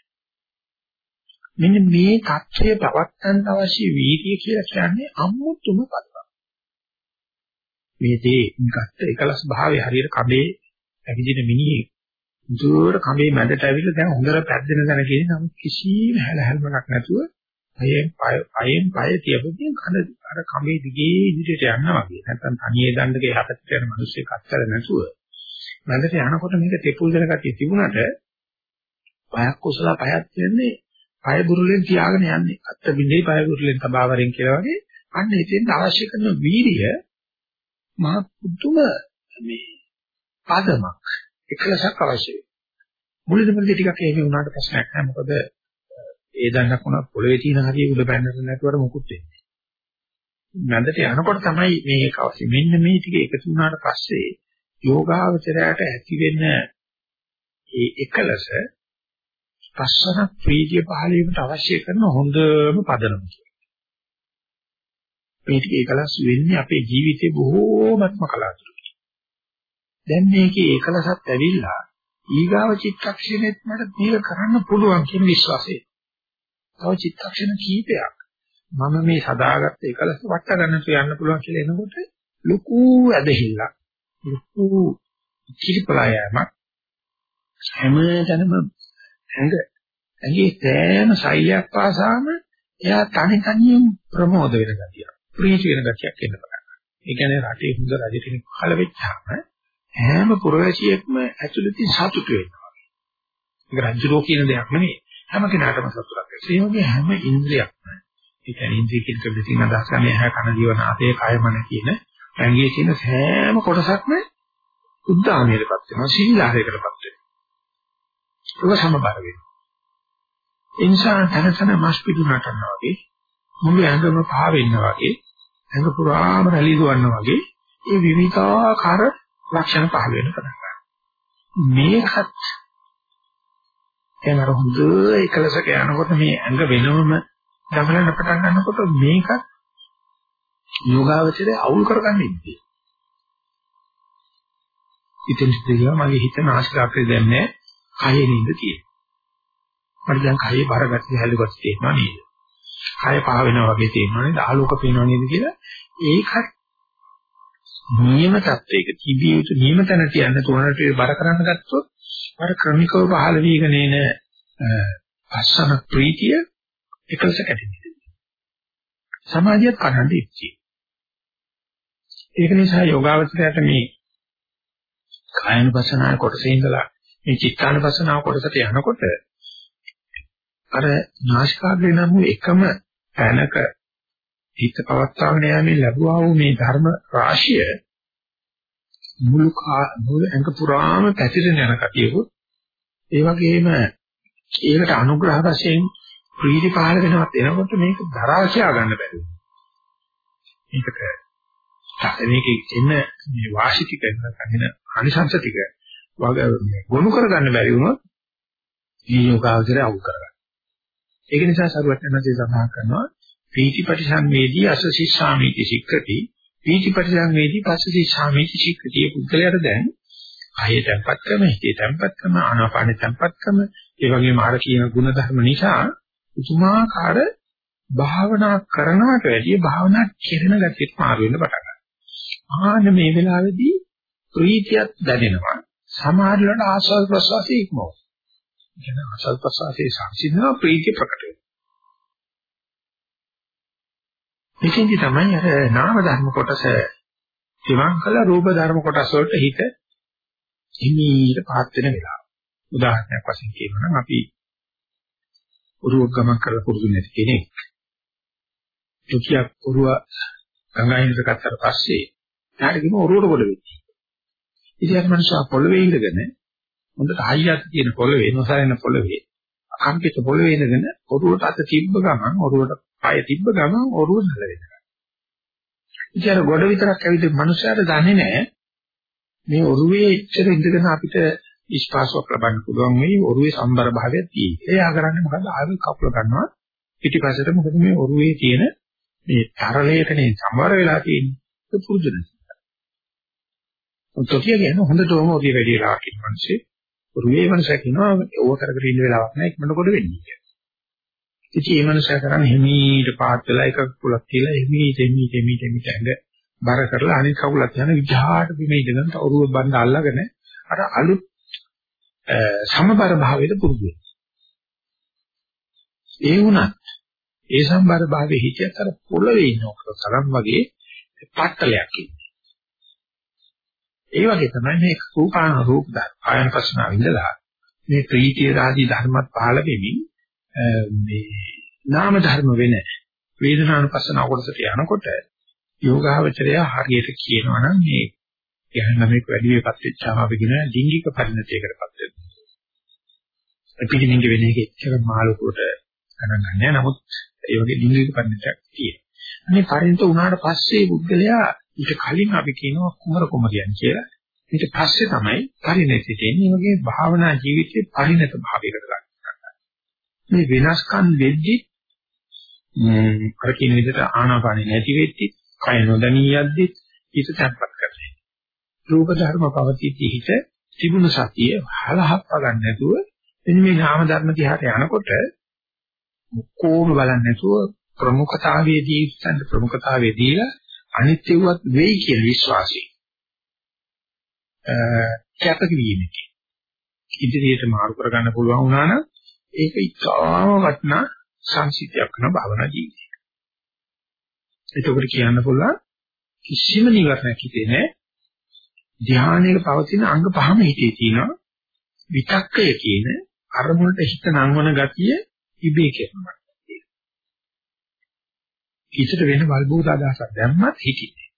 මෙන්න මේ தත්ත්වය පවත්තන්න අවශ්‍ය වීර්යය කියලා කියන්නේ අමුතුම පදයක්. මේ දේ ගත්ත එකලස් භාවයේ හරියට කබේ ඇවිදින මිනිහෙක් දුර කබේ මැදට ඇවිල්ලා දැන් හොඳට පැද්දෙන තැන කියන නම් කිසිම හැලහැල්මක් නැතුව අයෙන් අයෙන් පය තියපොදී කන අර කබේ දිගේ ඉදිරියට යනවා වගේ. නැත්නම් තනියේ දණ්ඩකේ යටට යන මිනිස්සෙක් අත්තර නැතුව මැදට යනකොට මේක තෙපුල් දෙන කතිය තිබුණාට පයක් කුසල පයක් කියන්නේ පය බුරුලෙන් තියාගෙන යන්නේ. අත්ත බින්දේ පය බුරුලෙන් තබාවරෙන් කියලා වගේ අන්න එතෙන් අවශ්‍ය කරන වීරිය මහ පුදුම මේ පදමක් එකලසක් අවශ්‍යයි. මුලින්ම මුලින්ම ටිකක් එහෙම වුණාට ප්‍රශ්නයක් නැහැ. මොකද ඒ දණ්ඩක් වුණා පොළවේ තියෙන හරිය උඩ බැන්නට නැතුවට මොකුත් වෙන්නේ මැදට යනකොට තමයි මේක අවශ්‍ය මෙන්න මේ ටික එකතු වුණාට පස්සේ යෝගාවචරයට ඇති වෙන ඒ එකලස පස්සන ප්‍රීතිය පහළ වීමට අවශ්‍ය කරන හොඳම පදනම මේ ටික එකලස් වෙන්නේ අපේ ජීවිතේ බොහෝමත්ම කලාතුරකින්. දැන් මේකේ එකලසත් ඇවිල්ලා ඊගාව චිත්තක්ෂණෙත් මට මේක කරන්න පුළුවන් කියන විශ්වාසය. තව චිත්තක්ෂණ කීපයක් මම මේ සදාගත්ත එකලස වට ගන්නට යන්න පුළුවන් කියලා එනකොට ලুকু ඇදහිල්ලක් ලොකු කිලිපලායමක් හැමතැනම ඇඟ ඇඟේ තෑම සෛලයක් පාසාම එයා තනි තනියෙන් ප්‍රමෝද වෙන ගතිය. ප්‍රීති වෙන ගතියක් එන්න පටන් ගන්නවා. ඒ කියන්නේ රටේ හොඳ රජ කෙනෙක් පහළ වෙච්චාම හැම පුරවැසියෙක්ම ඇතුළතින් සතුටු වෙනවා. ඒක රජුරෝ කියන දෙයක් නෙවෙයි. හැම කෙනාටම සතුටක්. ඒ වගේ හැම ඉන්ද්‍රියක්ම ඒ කියන්නේ ඉන්ද්‍රිය කියන දෙකකින් අදහස් ගන්න ඇහැ කන දිව නාසය කය මන කියන ඇඟේ තියෙන සෑම කොටසක්ම උද්දාමයටපත් වෙනවා සීලාරයකටපත් වෙනවා. ඒක සමබර වෙනවා. ඒ නිසා තනතන මස් පිටු නටනවා වගේ මුළු ඇඟම පහ වෙනවා වගේ ඇඟ පුරාම රැලි දුවනවා වගේ ඒ විවිධාකාර ලක්ෂණ පහළ වෙන පටන් ගන්නවා. මේකත් එනර හොඳ එකලසක යනකොට මේ ඇඟ වෙනවම දඟලන්න පටන් ගන්නකොට මේක යෝගාවචරය අවුල් කරගන්න ඉන්නේ. ඉතින් ඉතින් මගේ හිත නාසිකාග්‍රේ දැන්නේ කයේ නින්ද තියෙනවා. මට දැන් කයේ බරගතිය හැලුගතිය තියෙනවා නේද? කය පහ වෙනවා වගේ තියෙනවා නේද? ආලෝක පේනවා නේද කියලා ඒකත් නියම තත්වයක තිබිය යුතු නියම තැන තියන්න තුනට බර කරන්න ගත්තොත් අර ක්‍රමිකව පහළ වීගෙන එන අස්සන ප්‍රීතිය එකලස කැටෙන්නේ. සමාධියත් කඩන්න ඉච්චි. ඒක නිසා යෝගාවචරයට මේ කායනුපසනාව කොටසේ ඉඳලා මේ චිත්තානුපසනාව කොටසට යනකොට අර නාසිකාග්‍රේ නම් එකම තැනක හිත පවත්වාගෙන යෑමේ ලැබුවා වූ මේ ධර්ම රාශිය මුළු මුළු අංග පුරාම පැතිරෙන යන කතියකුත් ඒ වගේම ඒකට අනුග්‍රහ වශයෙන් ප්‍රීති පහළ වෙනවත් එනකොට මේක දරා කියා ගන්න බැරි මේකට මේකේ එන්න මේ වාසිතික නැත්නම් අනිසංස ටික වගේ ගොනු කරගන්න බැරි වුණොත් මේ යෝගාවචරය අවු කරගන්න. ඒක නිසා සරුවත් යනසේ සඳහන් කරනවා පීතිපටි සංවේදී අසසි සාමීති සික්කති පීතිපටි සංවේදී පස්සසි සාමීති සික්කති පුද්ගලයාට දැන් කය tempatකම හිතේ tempatකම ආනාපාන tempatකම ඒ වගේම අර කියන ගුණ ධර්ම නිසා උතුමාකාර භාවනා කරනවට වැඩිය භාවනා කෙරෙන ගැටිත් මාරු වෙන්න පටන් ගන්නවා. ආන්න මේ වෙලාවේදී ප්‍රීතියක් දැනෙනවා. සමහර වෙලාවට ආස්වාද ප්‍රසවාසී ඉක්මව. කියන ආස්වාද ප්‍රසවාසී සංසිඳනවා ප්‍රීතිය ප්‍රකට වෙනවා. මේකෙන්දි තමයි අර නාම ධර්ම කොටස ඉවන් කළ රූප ධර්ම කොටස වලට හිත හිමීට පාත් වෙන වෙලාව. උදාහරණයක් වශයෙන් කියනවා නම් අපි උරුවක් ගමන් කරලා පුරුදු නැති කෙනෙක්. දුකියක් උරුව ගංගායින්ද ගත්තට පස්සේ ඊට ගිහින් උරුවට පොළ වෙච්චි. ඉතින් අර මනුස්සයා පොළවේ ඉඳගෙන හොඳට හයියක් තියෙන පොළවේ නොසැලෙන පොළවේ අකම්පිත පොළවේ ඉඳගෙන උරුවට අත තිබ්බ ගමන් උරුවට පය තිබ්බ ගමන් ඔරුව නල වෙනවා. ඉතින් අර ගොඩ විතරක් ඇවිත් මනුස්සයාට දන්නේ නැහැ මේ ඔරුවේ ඉච්ඡර ඉඳගෙන අපිට ඉස්පාසුවක් ලබන්න පුළුවන් මේ ඔරුවේ සම්බර භාවයක් තියෙයි. එයා කරන්නේ මොකද? ආයෙත් කපල ගන්නවා. පිටිපස්සට මොකද මේ ඔරුවේ තියෙන මේ තරලයටනේ සම්බර වෙලා තියෙන්නේ. ඒක පුරුදු නැහැ. ඔතෝකිය කියන්නේ හොඳටම ඔරිය වැඩි වෙලා කියන මිනිස්සේ ඔරුවේ මනසක් ඉනවා ඕව කරගෙන ඉන්න වෙලාවක් නැහැ ඉක්මනට කොට වෙන්නේ කියලා. ඉතින් මේ මනුස්සයා කරන්නේ හිමීට පාත් වෙලා එකක් කුලක් තියලා හිමීට හිමීට හිමීට හිමීට ඇඟ බර කරලා අනිත් කකුලත් යන විජහාට බිම ඉඳගෙන ඔරුව බඳ අල්ලගෙන අර අලුත් සමබර භාවයට පුරුදු ඒ වුණත් ඒ සම්බර භාවයේ හිතට අර පොළවේ ඉන්නකොට තරම් වගේ පට්ටලයක් ඉන්නේ. ඒ වගේ තමයි මේ රූපාන රූප ආයන ප්‍රශ්නාව ඉඳලා මේ ප්‍රීතිය ආදී ධර්මත් පහළ වෙමින් මේ නාම ධර්ම වෙන වේදනානුපස්සන කොටසට යනකොට යෝගාවචරය හරියට කියනවා නම් මේ යහනමෙක් වැඩි වේපත් වෙච්චාම අපි කියන ලිංගික පරිණතයකටපත් වෙනවා. පිටිනින්ගේ වෙන එක එච්චර මාළුකට ගණන් ගන්නෑ. නමුත් ඒ වගේ ලිංගික පරිණතයක් තියෙනවා. මේ පරිණත වුණාට පස්සේ පුද්ගලයා ඊට කලින් අපි කියනවා කුමර කුමරියන් කියලා. ඊට පස්සේ තමයි පරිණතෙට එන්නේ. මේ වගේ භාවනා ජීවිතේ පරිණත භාවයකට ගන්න. මේ වෙනස්කම් වෙද්දි අර කියන විදිහට ආනාපානෙ නැති වෙද්දි කය නොදැනී යද්දි හිත තැම්පත් කරන්නේ. රූප ධර්ම පවතිද්දී හිත තිබුණු සතිය හලහප්ප ගන්න නැතුව මෙන්න මේ නාම ධර්ම දිහාට යනකොට කොහොම බලන්නේ නැතුව ප්‍රමුඛතාවයේදී ඉස්සන් ප්‍රමුඛතාවයේ දීලා අනිත්‍යවත් වෙයි කියන විශ්වාසය. කැපකිරීමේ ඉදිරියට මාරු කරගන්න පුළුවන් වුණා නම් ඒක ඉතාම වටිනා සංසිද්ධියක් වෙන භාවනා ජීවිතය. එතකොට කියන්න පුළුවන් කිසිම නිවර්ණයක් හිතේ නැහැ. ධානයක පවතින අංග පහම හිතේ තියෙනවා. විතක්කය කියන අරමුණට හිත නංවන ගතිය ඉබේ කරනවා. හිතට වෙන වල්බෝධ අදහසක් දැම්මත් හිතින්නේ.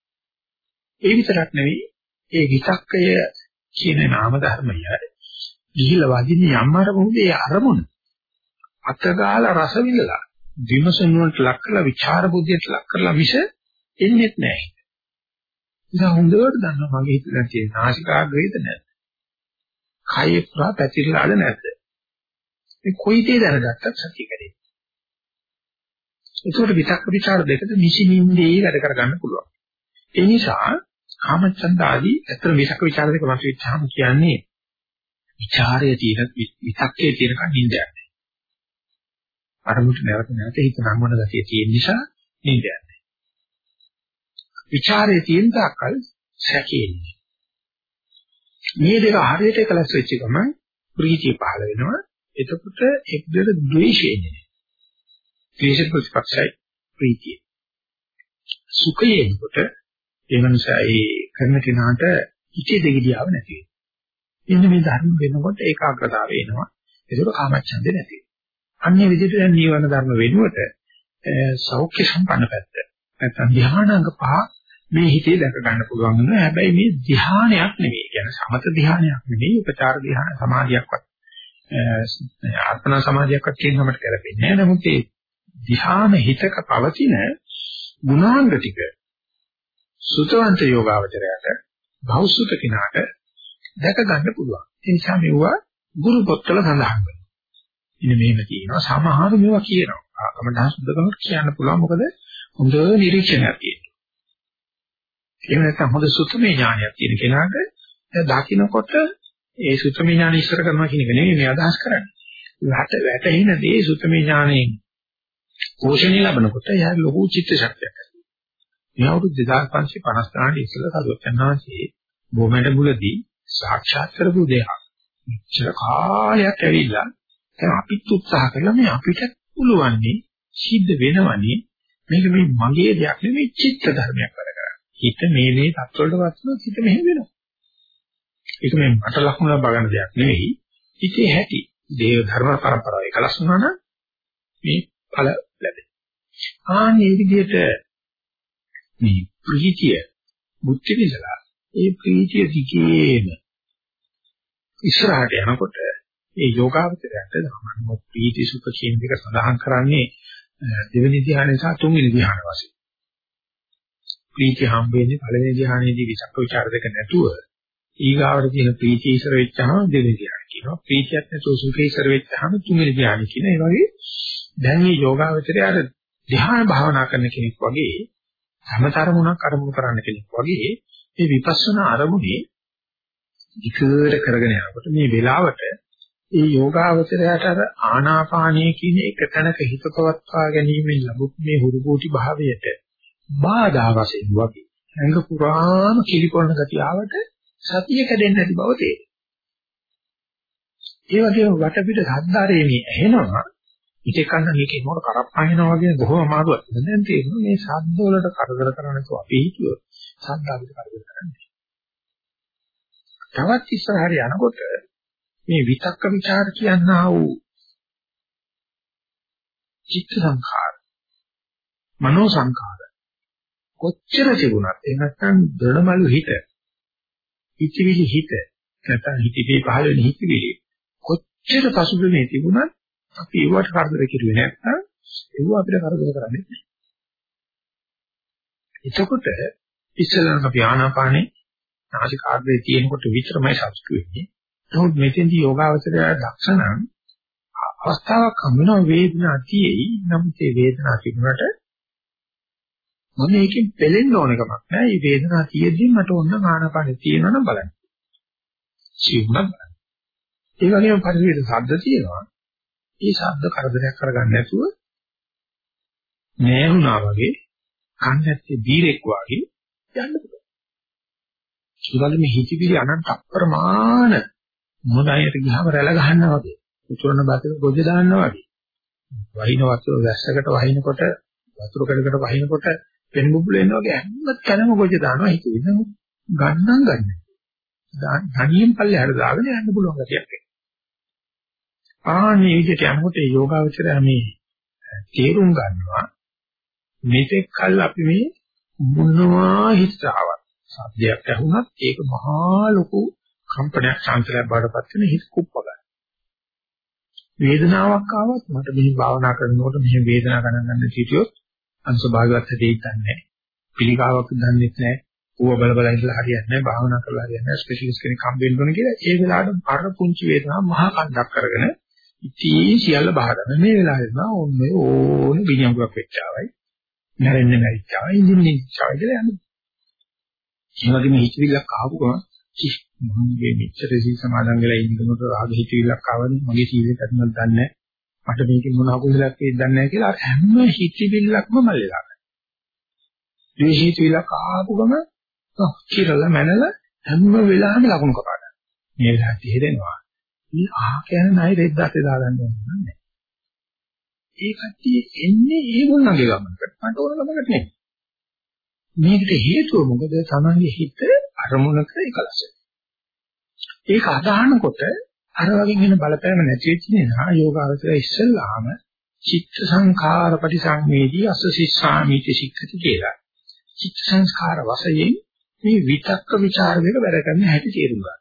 ඒ විතරක් නෙවෙයි ඒ විතක්කය කියන නාම ධර්මය ගිහිලා වදින්නේ යම් අරමුණේ අරමුණ අතගාලා රස විඳලා විමසනුවට ලක් කරලා විචාර බුද්ධියට ලක් කරලා මිස එන්නේ නැහැ. ඉතින් හොඳට දන්නවා මගේ හිතේ තියෙන නාසිකාග්‍රේද නැද්ද? කය පුරා පැතිරලාද නැද්ද? මේ කොයි දේ දැනගත්තත් සතිය කැඩේ. ඒකට විතක්ක ਵਿਚාර දෙකද නිසින්ින්දී වැඩ කරගන්න පුළුවන්. ඒ නිසා කාමච්ඡන්ද ආදී අතර විතක්ක ਵਿਚාර දෙක මතුවෙච්චාම කියන්නේ ਵਿਚාරයේ තියෙන විතක්කේ තියෙන නින්දයක්. අරමුණට නැවත නැවත හිත නම්වන ගතිය තියෙන නිසා නින්දයක්. විචාරයේ තියෙන තාක්කල් සැකේන්නේ. මේ දෙක හරියට එකලස් වෙච්ච ගමන් ප්‍රීතිය පහළ වෙනවා. එතකොට එක්දෙර ද්වේෂය එන්නේ. ද්වේෂ ප්‍රතිපක්ෂයි ප්‍රීතිය. සුඛයේ එනකොට ඒ මනුස්සයා ඒ කරන කෙනාට හිතේ දෙගිඩියාව නැති වෙනවා. එන්න මේ ධර්ම වෙනකොට ඒකාග්‍රතාවය එනවා. ඒක කාමච්ඡන්දේ නැති වෙනවා. අන්නේ විදිහට දැන් නීවරණ ධර්ම වෙනුවට සෞඛ්‍ය සම්පන්න පැත්ත නැත්නම් ධානාංග පහ මේ හිතේ දැක ගන්න පුළුවන් වෙනවා. හැබැයි මේ ධානයක් නෙවෙයි. කියන්නේ සමත ධානයක් නෙවෙයි. උපචාර ධාන සමාධියක්වත් ආත්මනා සමාධියක්වත් කියන නමට කරපෙන්නේ නැහැ. නමුත් ඒ ධාන හිතක පවතින ගුණාංග ටික සුතවන්ත යෝගාවචරයට භෞසුත කිනාට දැක ගන්න පුළුවන්. ඒ නිසා මෙවුවා ගුරු පොත්වල සඳහන් වෙනවා. ඉතින් මෙහෙම කියනවා සමහර මේවා කියනවා. ආගමදහස් සුද්ධකමට කියන්න පුළුවන් මොකද හොඳ නිරීක්ෂණයක් තියෙනවා. එහෙම නැත්නම් හොඳ සුත්තමේ ඥානයක් තියෙන කෙනාට දකින්නකොට ඒ සුත්තමේ ඥාන ඉස්සර කරනවා කියන එක නෙවෙයි මේ අදහස් කරන්නේ. වැට වැටෙන දේ සුත්තමේ ඥානයෙන් පෝෂණය ලැබනකොට එයා ලොකු චිත්ත ශක්තියක් ඇති. මේ අවුරුදු 2550 ගානට ඉස්සෙල්ලා සරුවචනාංශයේ බොමැඩ මුලදී සාක්ෂාත් කරපු දෙයක්. මෙච්චර කාලයක් ඇවිල්ලා දැන් අපිත් උත්සාහ කළා මේ අපිට පුළුවන්නේ සිද්ධ වෙනවනේ මේක මේ මගේ දෙයක් නෙමෙයි චිත්ත ධර්මයක් වැඩ කරන්නේ. හිත මේ මේ තත්වලට වස්තුව හිත මෙහෙම වෙනවා. ඒක මේ මට ලක්ෂණ ලබා දෙයක් නෙවෙයි. හිතේ හැටි. දේව ධර්ම පරම්පරාව එකලස් වුණා නම් මේ ඵල ලැබෙනවා. ආන්නේ විදිහට මේ ප්‍රීතිය බුද්ධ විසලා ඒ ප්‍රීතිය දිගේම ඉස්සරහට යනකොට ඒ යෝගාවචරයට සාමාන්‍යව පීති සුඛ කියන දෙක සඳහන් කරන්නේ දෙවෙනි ධ්‍යානය සහ තුන්වෙනි ධ්‍යාන වශයෙන්. ප්‍රීති හම් වෙන්නේ පළවෙනි ධ්‍යානයේදී විචක්ක ਵਿਚාර දෙක නැතුව ඊගාවට තියෙන ප්‍රීති ඉස්සර වෙච්චාම දෙවෙනි ධ්‍යාන කියනවා. ප්‍රීතියක් නැතුව සුඛ ඉස්සර වෙච්චාම තුන්වෙනි ධ්‍යාන කියන. ඒ වගේ දැන් මේ යෝගාවචරය අර ධ්‍යාන භාවනා කරන කෙනෙක් වගේ සමතරමුණක් අරමුණු කරන්න කෙනෙක් වගේ මේ විපස්සනා අරමුණේ ඉක්කට කරගෙන යනකොට මේ වෙලාවට ඒ යෝගාවචරයට අර ආනාපානීය කියන එක තැනක හිත පවත්වා ගැනීමෙන් ලැබුත් මේ හුරුබෝටි භාවයට බාධා වශයෙන් වගේ ඇඟ පුරාම කිලිපොළන ගතිය ආවට සතිය කැඩෙන්නේ නැති බව තේරෙනවා. ඒ වගේම වටපිට සද්දාරේමේ ඇහෙනවා ඉතකන්න මේකේ මොන කරප්පහිනවා වගේ බොහොම අමාරුවක්. දැන් තේරෙනවා මේ සද්ද වලට කරදර කරන්නේ කො අපි හිතුවොත් සද්ද අපිට කරදර කරන්නේ. තවත් ඉස්සරහට යනකොට මේ විතක්ක ਵਿਚාර කියනා වූ චිත්ත සංඛාර මනෝ සංඛාර කොච්චර තිබුණත් එහෙම නැත්නම් දරමලු හිත හිතවිලි හිත නැත්නම් හිතේ පහළ වෙන හිතවිලි කොච්චර පසුබිමේ තිබුණත් අපි ඒවට කරදර කිරුවේ නැත්නම් ඒව අපිට කරදර කරන්නේ නැහැ. එතකොට ඉස්සෙල්ලා අපි ආනාපානේ නාසිකාග්‍රේ තියෙනකොට විතරමයි සතුටු වෙන්නේ. නමුත් මෙතෙන්දී යෝගාවචරය දක්ෂණම් අවස්ථාවක් හම් වෙනවා වේදනාව තියෙයි. නමුත් ඒ වේදනාව තිබුණට මම ඒකෙන් පෙලෙන්න ඕන එකක් නෑ. මේ වේදනාව තියෙද්දි මට ඕන ආනාපානෙ තියෙනවනම් බලන්න. සිවුමක් බලන්න. ඒ වගේම පරිසරයේ ශබ්ද තියෙනවා. ඒ ශබ්ද කරදරයක් කරගන්න නැතුව නෑහුණා වගේ කන්නැත්තේ බීරෙක් වගේ යන්න පුළුවන්. ඒගොල්ලෝ මේ හිතවිලි අනන්ත අප්‍රමාණ මොනයියට ගියාම රැළ ගහනවා වගේ. උතුරන බතක ගොජ දානවා වගේ. වහින වතුර වැස්සකට වහිනකොට වතුර කඩකට වහිනකොට පෙන් බුබුල එනවා වගේ හැම තැනම ගොජ දානවා හිතේ. ගන්නම් ගන්න. ධනියෙන් පල්ලෙහාට දාගෙන යන්න පුළුවන් ගැටියක් එක්ක. ආනේ විදිහට යනකොට ඒ යෝගාවචරය මේ තේරුම් ගන්නවා මේක කල් අපි මේ මොනවා හිතාවක් සත්‍යයක් ඇහුණත් ඒක මහා ලොකු කම්පනයක් චාන්සලයක් බාටපත් වෙන හිත කුප්ප ගන්න. වේදනාවක් ආවත් මට මෙහි භාවනා කරනකොට මෙහි වේදනාව ගණන් ගන්න හිටියොත් අංශභාගවත් දෙයක් නැහැ. පිළිකාවක් දන්නේ නැහැ. ඌව බල බල ඉඳලා හරියන්නේ නැහැ. භාවනා කරලා හරියන්නේ නැහැ. ස්පෙෂලිස්ට් කෙනෙක් හම්බෙන්න ඕන කියලා ඒ වෙලාවට අර පුංචි වේදනාව මහා කණ්ඩක් කරගෙන ඉතින් සියල්ල බහදම මේ වෙලාවේ නා ඕනේ ඕනේ බිනියම්ගක් වෙච්චාවයි. නැරෙන්නේ නැරිච්චාවයි. ඉඳින්නේ ඉච්චාවයි කියලා යන්නේ. ඒ වගේම හිතවිල්ලක් ආපු ගමන් මගේ මෙච්චර සීල සමාදන් වෙලා ඉන්නකොට රාග හිතවිල්ලක් ආවද මගේ සීලේ කර්මල් දන්නේ මට මේකෙන් මොන අකුසලයක් වේද දන්නේ නැහැ කියලා හැම හිතවිල්ලක්ම මල්ලලා ගන්න. ද්වේෂ හිතවිල්ලක් ආපු ගමන් කිරලා මැනලා හැම වෙලාවෙම ලකුණු කපා ගන්න. මේ වෙලාවට තේරෙනවා. මේ ආ කියන නයි රෙද්දත් දාගන්න ඕනේ නැහැ. ඒ කට්ටිය එන්නේ ඒගොල්ලන්ගේ ගමනකට. මට ඕන ගමනකට නෙමෙයි. මේකට හේතුව මොකද? තමන්ගේ හිත අරමුණක එකලස. ඒක අදහනකොට අර වගේ වෙන බලපෑම නැති වෙච්ච නිසා යෝගාවචරය ඉස්සල්ලාම චිත්ත සංඛාර පරිසංවේදී අස්ස සිස්සාමිති සික්ඛති කියලා. චිත්ත සංස්කාර වශයෙන් මේ විතක්ක ਵਿਚාර දෙක වැඩ කරන හැටි තේරුම් ගන්න.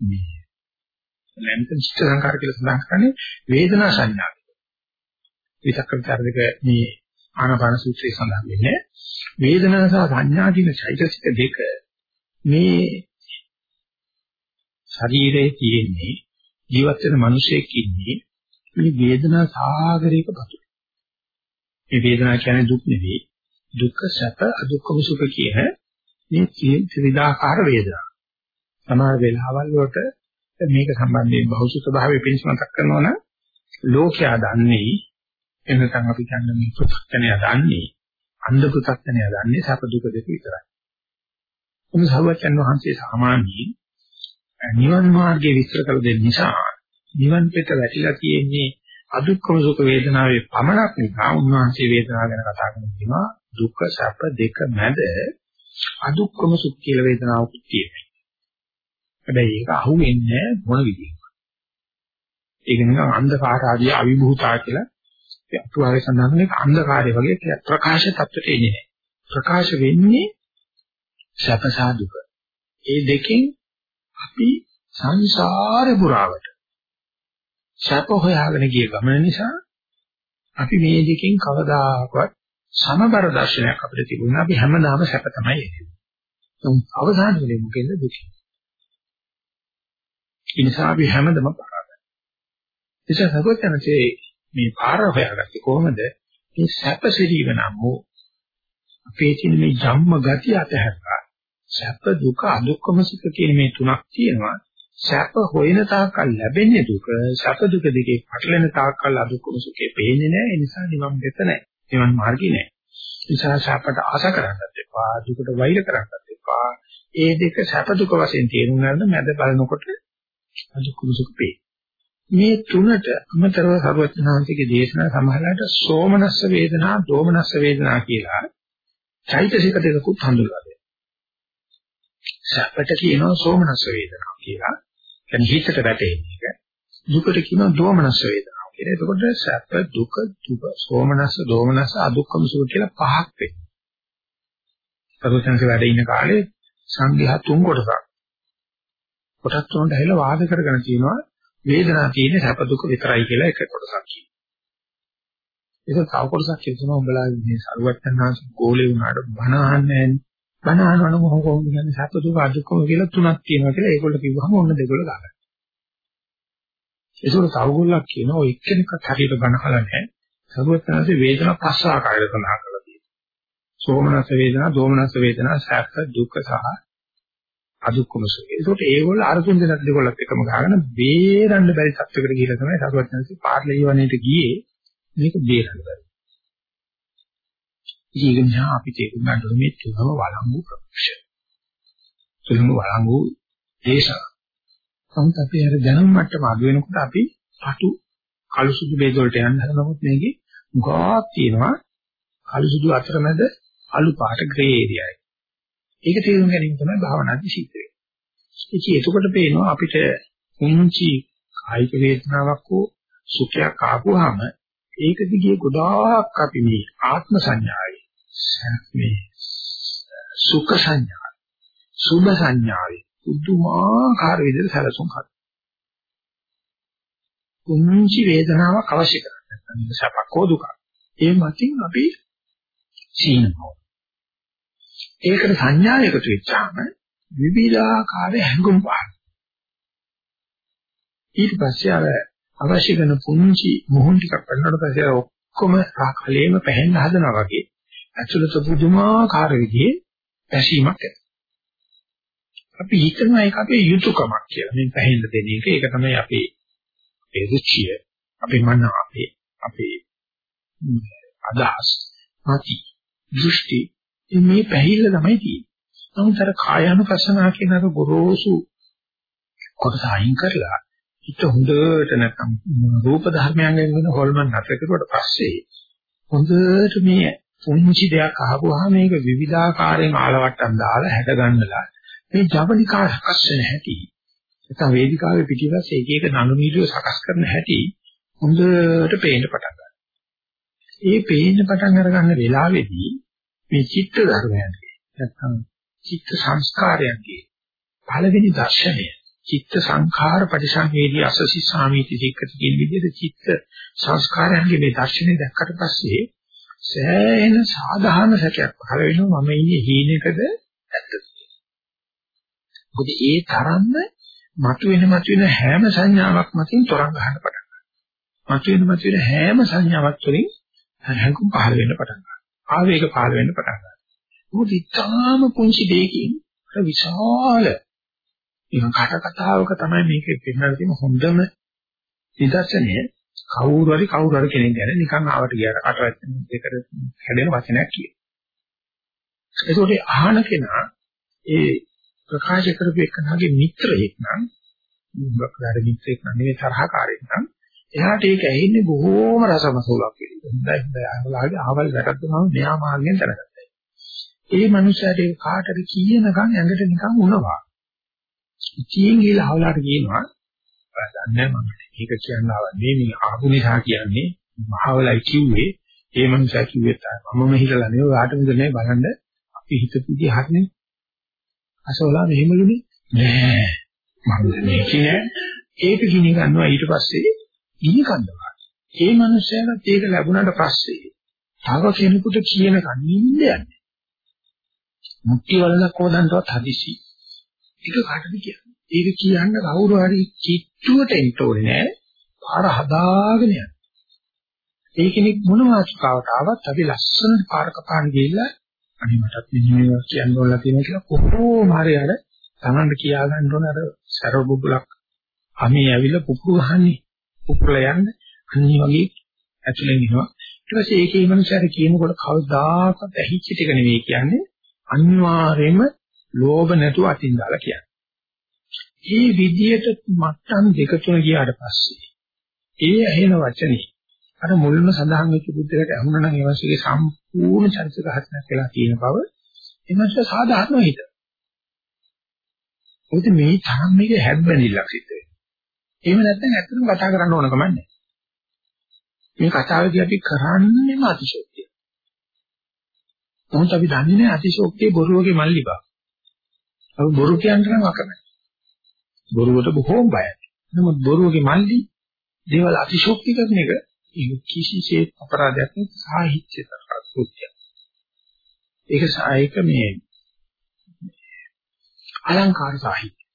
මේ ලැන්තන් චිත්ත සංඛාර කියලා සඳහන් කරන්නේ වේදනා සංඥා. විතක්ක ਵਿਚාර දෙක මේ ආනාපාන සූත්‍රයේ සඳහන් වෙන්නේ වේදනා සහ සංඥා කියන චෛතසික දෙක මේ ශරීරයේ තියෙන්නේ ජීවත් වෙන මිනිසෙක් ඉන්නේ මේ වේදනා සාගරයක පතු. මේ වේදනාව කියන්නේ දුක් නෙවෙයි. දුක්ඛ සැප අදුක්ඛම සුඛ කියන මේ ත්‍රිවිධාකාර වේදනා. සමහර වෙලාවල් වලට මේක සම්බන්ධයෙන් බහුසුත භාවයේ පිළිස් මතක් කරනවා නම් ලෝකයා දන්නේ එනකන් අපි කියන්නේ මේ පු탁ඥය දන්නේ අන්ධ පු탁ඥය දන්නේ සැප දුක දෙක විතරයි. මොන සර්වචන් වහන්සේ සාමාන්‍යයෙන් නිවන් මාර්ගයේ විස්තර කළ දෙන්න නිසා නිවන් පිට වැටිලා තියෙන්නේ අදුක්කම සුඛ වේදනාවේ පමණක් නිසා උන්වහන්සේ වේදනාව ගැන කතා කරනවා දුක්ඛ සැප දෙක මැද අදුක්කම සුඛ කියලා වේදනාවක් තියෙනවා. හැබැයි ඒක අහුවෙන්නේ මොන විදිහකට. ඒක නිකන් අන්ධකාර ආදී අවිභූතා කියලා අතුවාවේ සඳහන් කරන අන්ධකාරය වගේ ප්‍රකාශ තත්ත්වයට එන්නේ නැහැ. ප්‍රකාශ වෙන්නේ සැපසා දුක. ඒ දෙකෙන් අපි සංසාර පුරාවට සැප හොයාගෙන ගිය ගමන නිසා අපි මේ දෙකෙන් කවදාකවත් සමබර දර්ශනයක් අපිට තිබුණා. අපි හැමදාම සැප තමයි එන්නේ. නමුත් අවසානයේදී මොකෙන්ද දුක? ඒ නිසා අපි හැමදම පරාදයි. එසේ සර්වඥාන්සේ මේ පාර හොයාගත්තේ කොහොමද? මේ සැප සිරීම නම් වූ අපේ තියෙන මේ ජම්ම ගතිය අතහැරලා සැප දුක අදුක්කම සුඛ කියන මේ තුනක් තියෙනවා. සැප හොයන තාක්කල් ලැබෙන්නේ දුක. සැප දුක දෙකේ පටලෙන තාක්කල් අදුක්කම සුඛේ පේන්නේ නැහැ. ඒ නිසා නිවන් දෙත නැහැ. නිවන් මාර්ගය නැහැ. නිසා සැපට ආස කරන්නත් එපා. දුකට වෛර කරන්නත් එපා. ඒ දෙක සැප දුක වශයෙන් තේරුම් ගන්න මැද බලනකොට අදුක්කම සුඛ පේනවා. මේ තුනට අමතරව සරුවචනාංශිකේ දේශනා සමහරවිට සෝමනස්ස වේදනා, දෝමනස්ස වේදනා කියලා චෛතසික දෙකකුත් හඳුන්වලා දෙනවා. සැපට කියනවා සෝමනස්ස වේදනා කියලා. කියන්නේ හිතට වැටෙන එක. දුකට කියනවා දෝමනස්ස වේදනා කියලා. එතකොට සැප, දුක, දුක, සෝමනස්ස, දෝමනස්ස, අදුක්කම සුඛ කියලා පහක් වෙනවා. සරුවචනාංශ වැඩ ඉන්න කාලේ සංඝයා තුන් කොටසක්. කොටස් තුනට ඇවිල්ලා වාද කරගෙන කියනවා වේදනාව තියෙන්නේ සැප දුක විතරයි කියලා එක කොටසක් කියනවා. ඒක තව කොටසක් කියනවා උඹලා මේ සරුවත්තනාංශ ගෝලේ වුණාට බණ අහන්නේ නැහැ. බණ අහනවනම් කොහොමද කියන්නේ සැප දුක අදුක්කම කියලා තුනක් තියෙනවා කියලා ඒගොල්ලෝ කිව්වහම ඔන්න දෙගොල්ල ගන්නවා. ඒසොර තව ගොල්ලක් කියනවා ඔය එක්කෙනෙක්වත් හරියට බණ අහලා නැහැ. සරුවත්තනාංශේ වේදනා පස් ආකාරයකට සඳහන් කරලා තියෙනවා. සෝමනස වේදනා, දෝමනස වේදනා, සැප දුක සහ අදුක්කම සුඛය. ඒකට ඒගොල්ලෝ අර තුන් දෙනෙක් දෙකොල්ලත් එකම ගහගෙන බේරන්න බැරි සත්‍යයකට ගිහිල්ලා තමයි සරුවත්නන්සේ පාර්ලී වනයේට ගියේ මේක බේරන්න බැරි. ඒක නිසා අපි තේරුම් ගන්න ඕනේ මේ තුනම වළංගු ප්‍රපක්ෂ. තුනම වළංගු දේශන. සමහත් අපි අර දැනුම් මට්ටම අඩු වෙනකොට අපි පටු කළු සුදු ભેද වලට යන්න හදනකොට මේකේ ගාක් තියෙනවා කළු සුදු අතරමැද අලු පාට ග්‍රේ ඒරියා එක. ඒක තේරුම් ගැනීම තමයි භාවනාදී සිද්ධ වෙන්නේ. ඉතින් එතකොට පේනවා අපිට කුංචි කායික වේදනාවක් හෝ සුඛයක් ආපුවාම ඒක දිගේ ගොඩාක් අපි මේ ආත්ම සංඥාවේ මේ සුඛ සංඥා සුභ සංඥාවේ පුදුමාකාර විදිහට සැලසුම් කරනවා. කුංචි වේදනාවක් අවශ්‍ය කරන්නේ. නැත්නම් සපක් හෝ දුකක්. ඒ මතින් අපි සීනමෝ. ඒකට සංඥා එකතු වෙච්චාම විවිධාකාර හැඟුම් පහළ. ඊට පස්සේ අර අවශ්‍ය කරන පුංචි මොහොන් ටිකක් කරනකොට පස්සේ ඔක්කොම කලේම පැහැෙන්න හදනවා වගේ ඇතුළත පුදුමාකාර විදිහේ පැසීමක් ඇති. අපි හිතනවා ඒක අපේ යුතුයකමක් කියලා. මේ පැහැෙන්න දෙන එක ඒක තමයි අපේ අපේ රුචිය, අපේ මන, අපේ අපේ අදහස්, නැති දෘෂ්ටි මේ පැහිල්ල තමයි තියෙන්නේ. නමුත් අර කායानुපස්සනා කියන අර ගොරෝසු කොටස අයින් කරලා හිත හොඳට නැත්නම් රූප ධර්මයන්ගෙන් වෙන හොල්මන් නැතර කරුවට පස්සේ හොඳට මේ පුංචි දෙයක් අහපුවාම මේක විවිධාකාරයෙන් ආලවට්ටම් දාලා හැද ගන්නලා මේ ජවනිකා සකස් වෙන හැටි නැත්නම් වේදිකාවේ පිටිපස්ස එක එක නළු නීළුව සකස් කරන හැටි හොඳට පේන්න පටන් ගන්නවා. ඒ පේන්න පටන් අරගන්න වෙලාවේදී මේ චිත්ත ධර්මයන්ගේ නැත්නම් චිත්ත සංස්කාරයන්ගේ පළවෙනි දර්ශනය චිත්ත සංඛාර පරිසංවේදී අසසි සාමීති සික්කති කියන විදිහට චිත්ත සංස්කාරයන්ගේ මේ දර්ශනය දැක්කට පස්සේ සෑහෙන සාධාරණ සැකයක් පහළ වෙනවා මම ඉන්නේ හීනෙකද ඇත්තද මොකද ඒ තරම්ම මතුවෙන මතුවෙන හැම සංඥාවක් මතින් තරංග ගන්න පටන් ගන්නවා. මතුවෙන මතුවෙන හැම සංඥාවක් තුළින් හැඟුම් පහළ වෙන්න පටන් ගන්නවා. ආවේග පහළ වෙන්න පටන් ගන්නවා මොකද ඉතාම පුංචි දෙයකින් විශාල නිකන් කට කතාවක තමයි මේක පෙන්නලා තියෙන හොඳම නිදර්ශනය කවුරු හරි කවුරු හරි කෙනෙක් ගැන නිකන් ආවට ගියාට කට දෙකට හැදෙන වචනයක් කියන. ඒකෝටි අහන කෙනා ඒ ප්‍රකාශ කරපු එකනාගේ මිත්‍රයෙක් නම් මොකක්ද මිත්‍රයෙක් නම් නෙවෙයි තරහකාරයෙක් නම් එයාට ඒක ඇහෙන්නේ බොහෝම රසමසූලක් විදිහට. හොඳයි හොඳයි. අහවලාගේ අහවල් වැටද්දම මෙයා මාර්ගෙන් දැනගත්තා. ඒ මනුස්සයාට ඒක කාටද කියනකම් ඇඟට නිකන් උනවා. ඉතින් ගිහලා අහවලාට කියනවා දන්නේ මම මේක කියන්න ආවන්නේ මේ ආපු නිසා කියන්නේ මහවලයි කිව්වේ. ඒ මනුස්සයා කිව්වෙත් මමම හිතලා නෙවෙයි ඔයාට මුදනේ බලන්න අපි හිතපු විදිහ හරිනේ. අසෝලා මෙහෙමලුනේ නෑ මම මේ කියන්නේ ඒක ගිනි ගන්නවා. ඊට පස්සේ ගිනි කන්දවා ඒ මනුස්සයාට ඒක ලැබුණාට පස්සේ තව කෙනෙකුට කියන කන්නේ යන්නේ. මුක්ති වලක් හොදන්නවත් හදිසි. ඒක කාටද කියන්නේ. ඒක කියන්න කවුරු හරි කිට්ටුවට එන්න ඕනේ නෑ. පාර හදාගෙන යන්න. ඒ කෙනෙක් මොන වාස්කාවට ආවත් අපි ලස්සනට පාර කපාන ගිහිල්ලා අනේ මටත් මෙහෙම කියන්න ඕනලා තියෙනවා කියලා කොහොම හරි අර Tamanට කියා ගන්න ඕන අර සරව බුබුලක් අමේ ඇවිල්ලා පුපුරු ගහන්නේ. පුපුරල යන්න අනිත් වගේ ඇතුලෙන් එනවා ඊට පස්සේ ඒකේ මනුස්සයර කියනකොට කවදාකවත් ඇහිච්ච ටික නෙවෙයි කියන්නේ අනිවාර්යයෙන්ම ලෝභ නැතුව අතින් දාලා කියන්නේ මේ විදියට මට්ටම් දෙක තුන ගියාට පස්සේ ඒ ඇහෙන වචනේ අර මුලින්ම සඳහන් වෙච්ච බුද්ධයට අහුනනම් ඒ වගේ සම්පූර්ණ චරිත ගහනක් කියලා තියෙන බව එමස සාධාරණ හිත. මොකද මේ තරම් මේක හැබ්බැනිල්ලක් සිද්ධ වෙනවා. එහෙම නැත්නම් ඇත්තටම කතා කරන්න ඕන කමක් නැහැ. මේ කතාවේදී අපි කරන්නේම අතිශෝක්තිය. නමුත් අපි දන්නේ නැහැ අතිශෝක්තිය බොරුවගේ මල්ලි බව. අපි බොරු කියන්න නම් අකමැති. බොරුවට බොහෝම බයයි. නමුත් බොරුවගේ මල්ලි දේවල් අතිශෝක්ති කරන එක ඒක කිසිසේත් අපරාධයක් නෙවෙයි සාහිත්‍යතරක් කෘත්‍යයක්. ඒක සාහික මේ අලංකාර සාහිත්‍ය.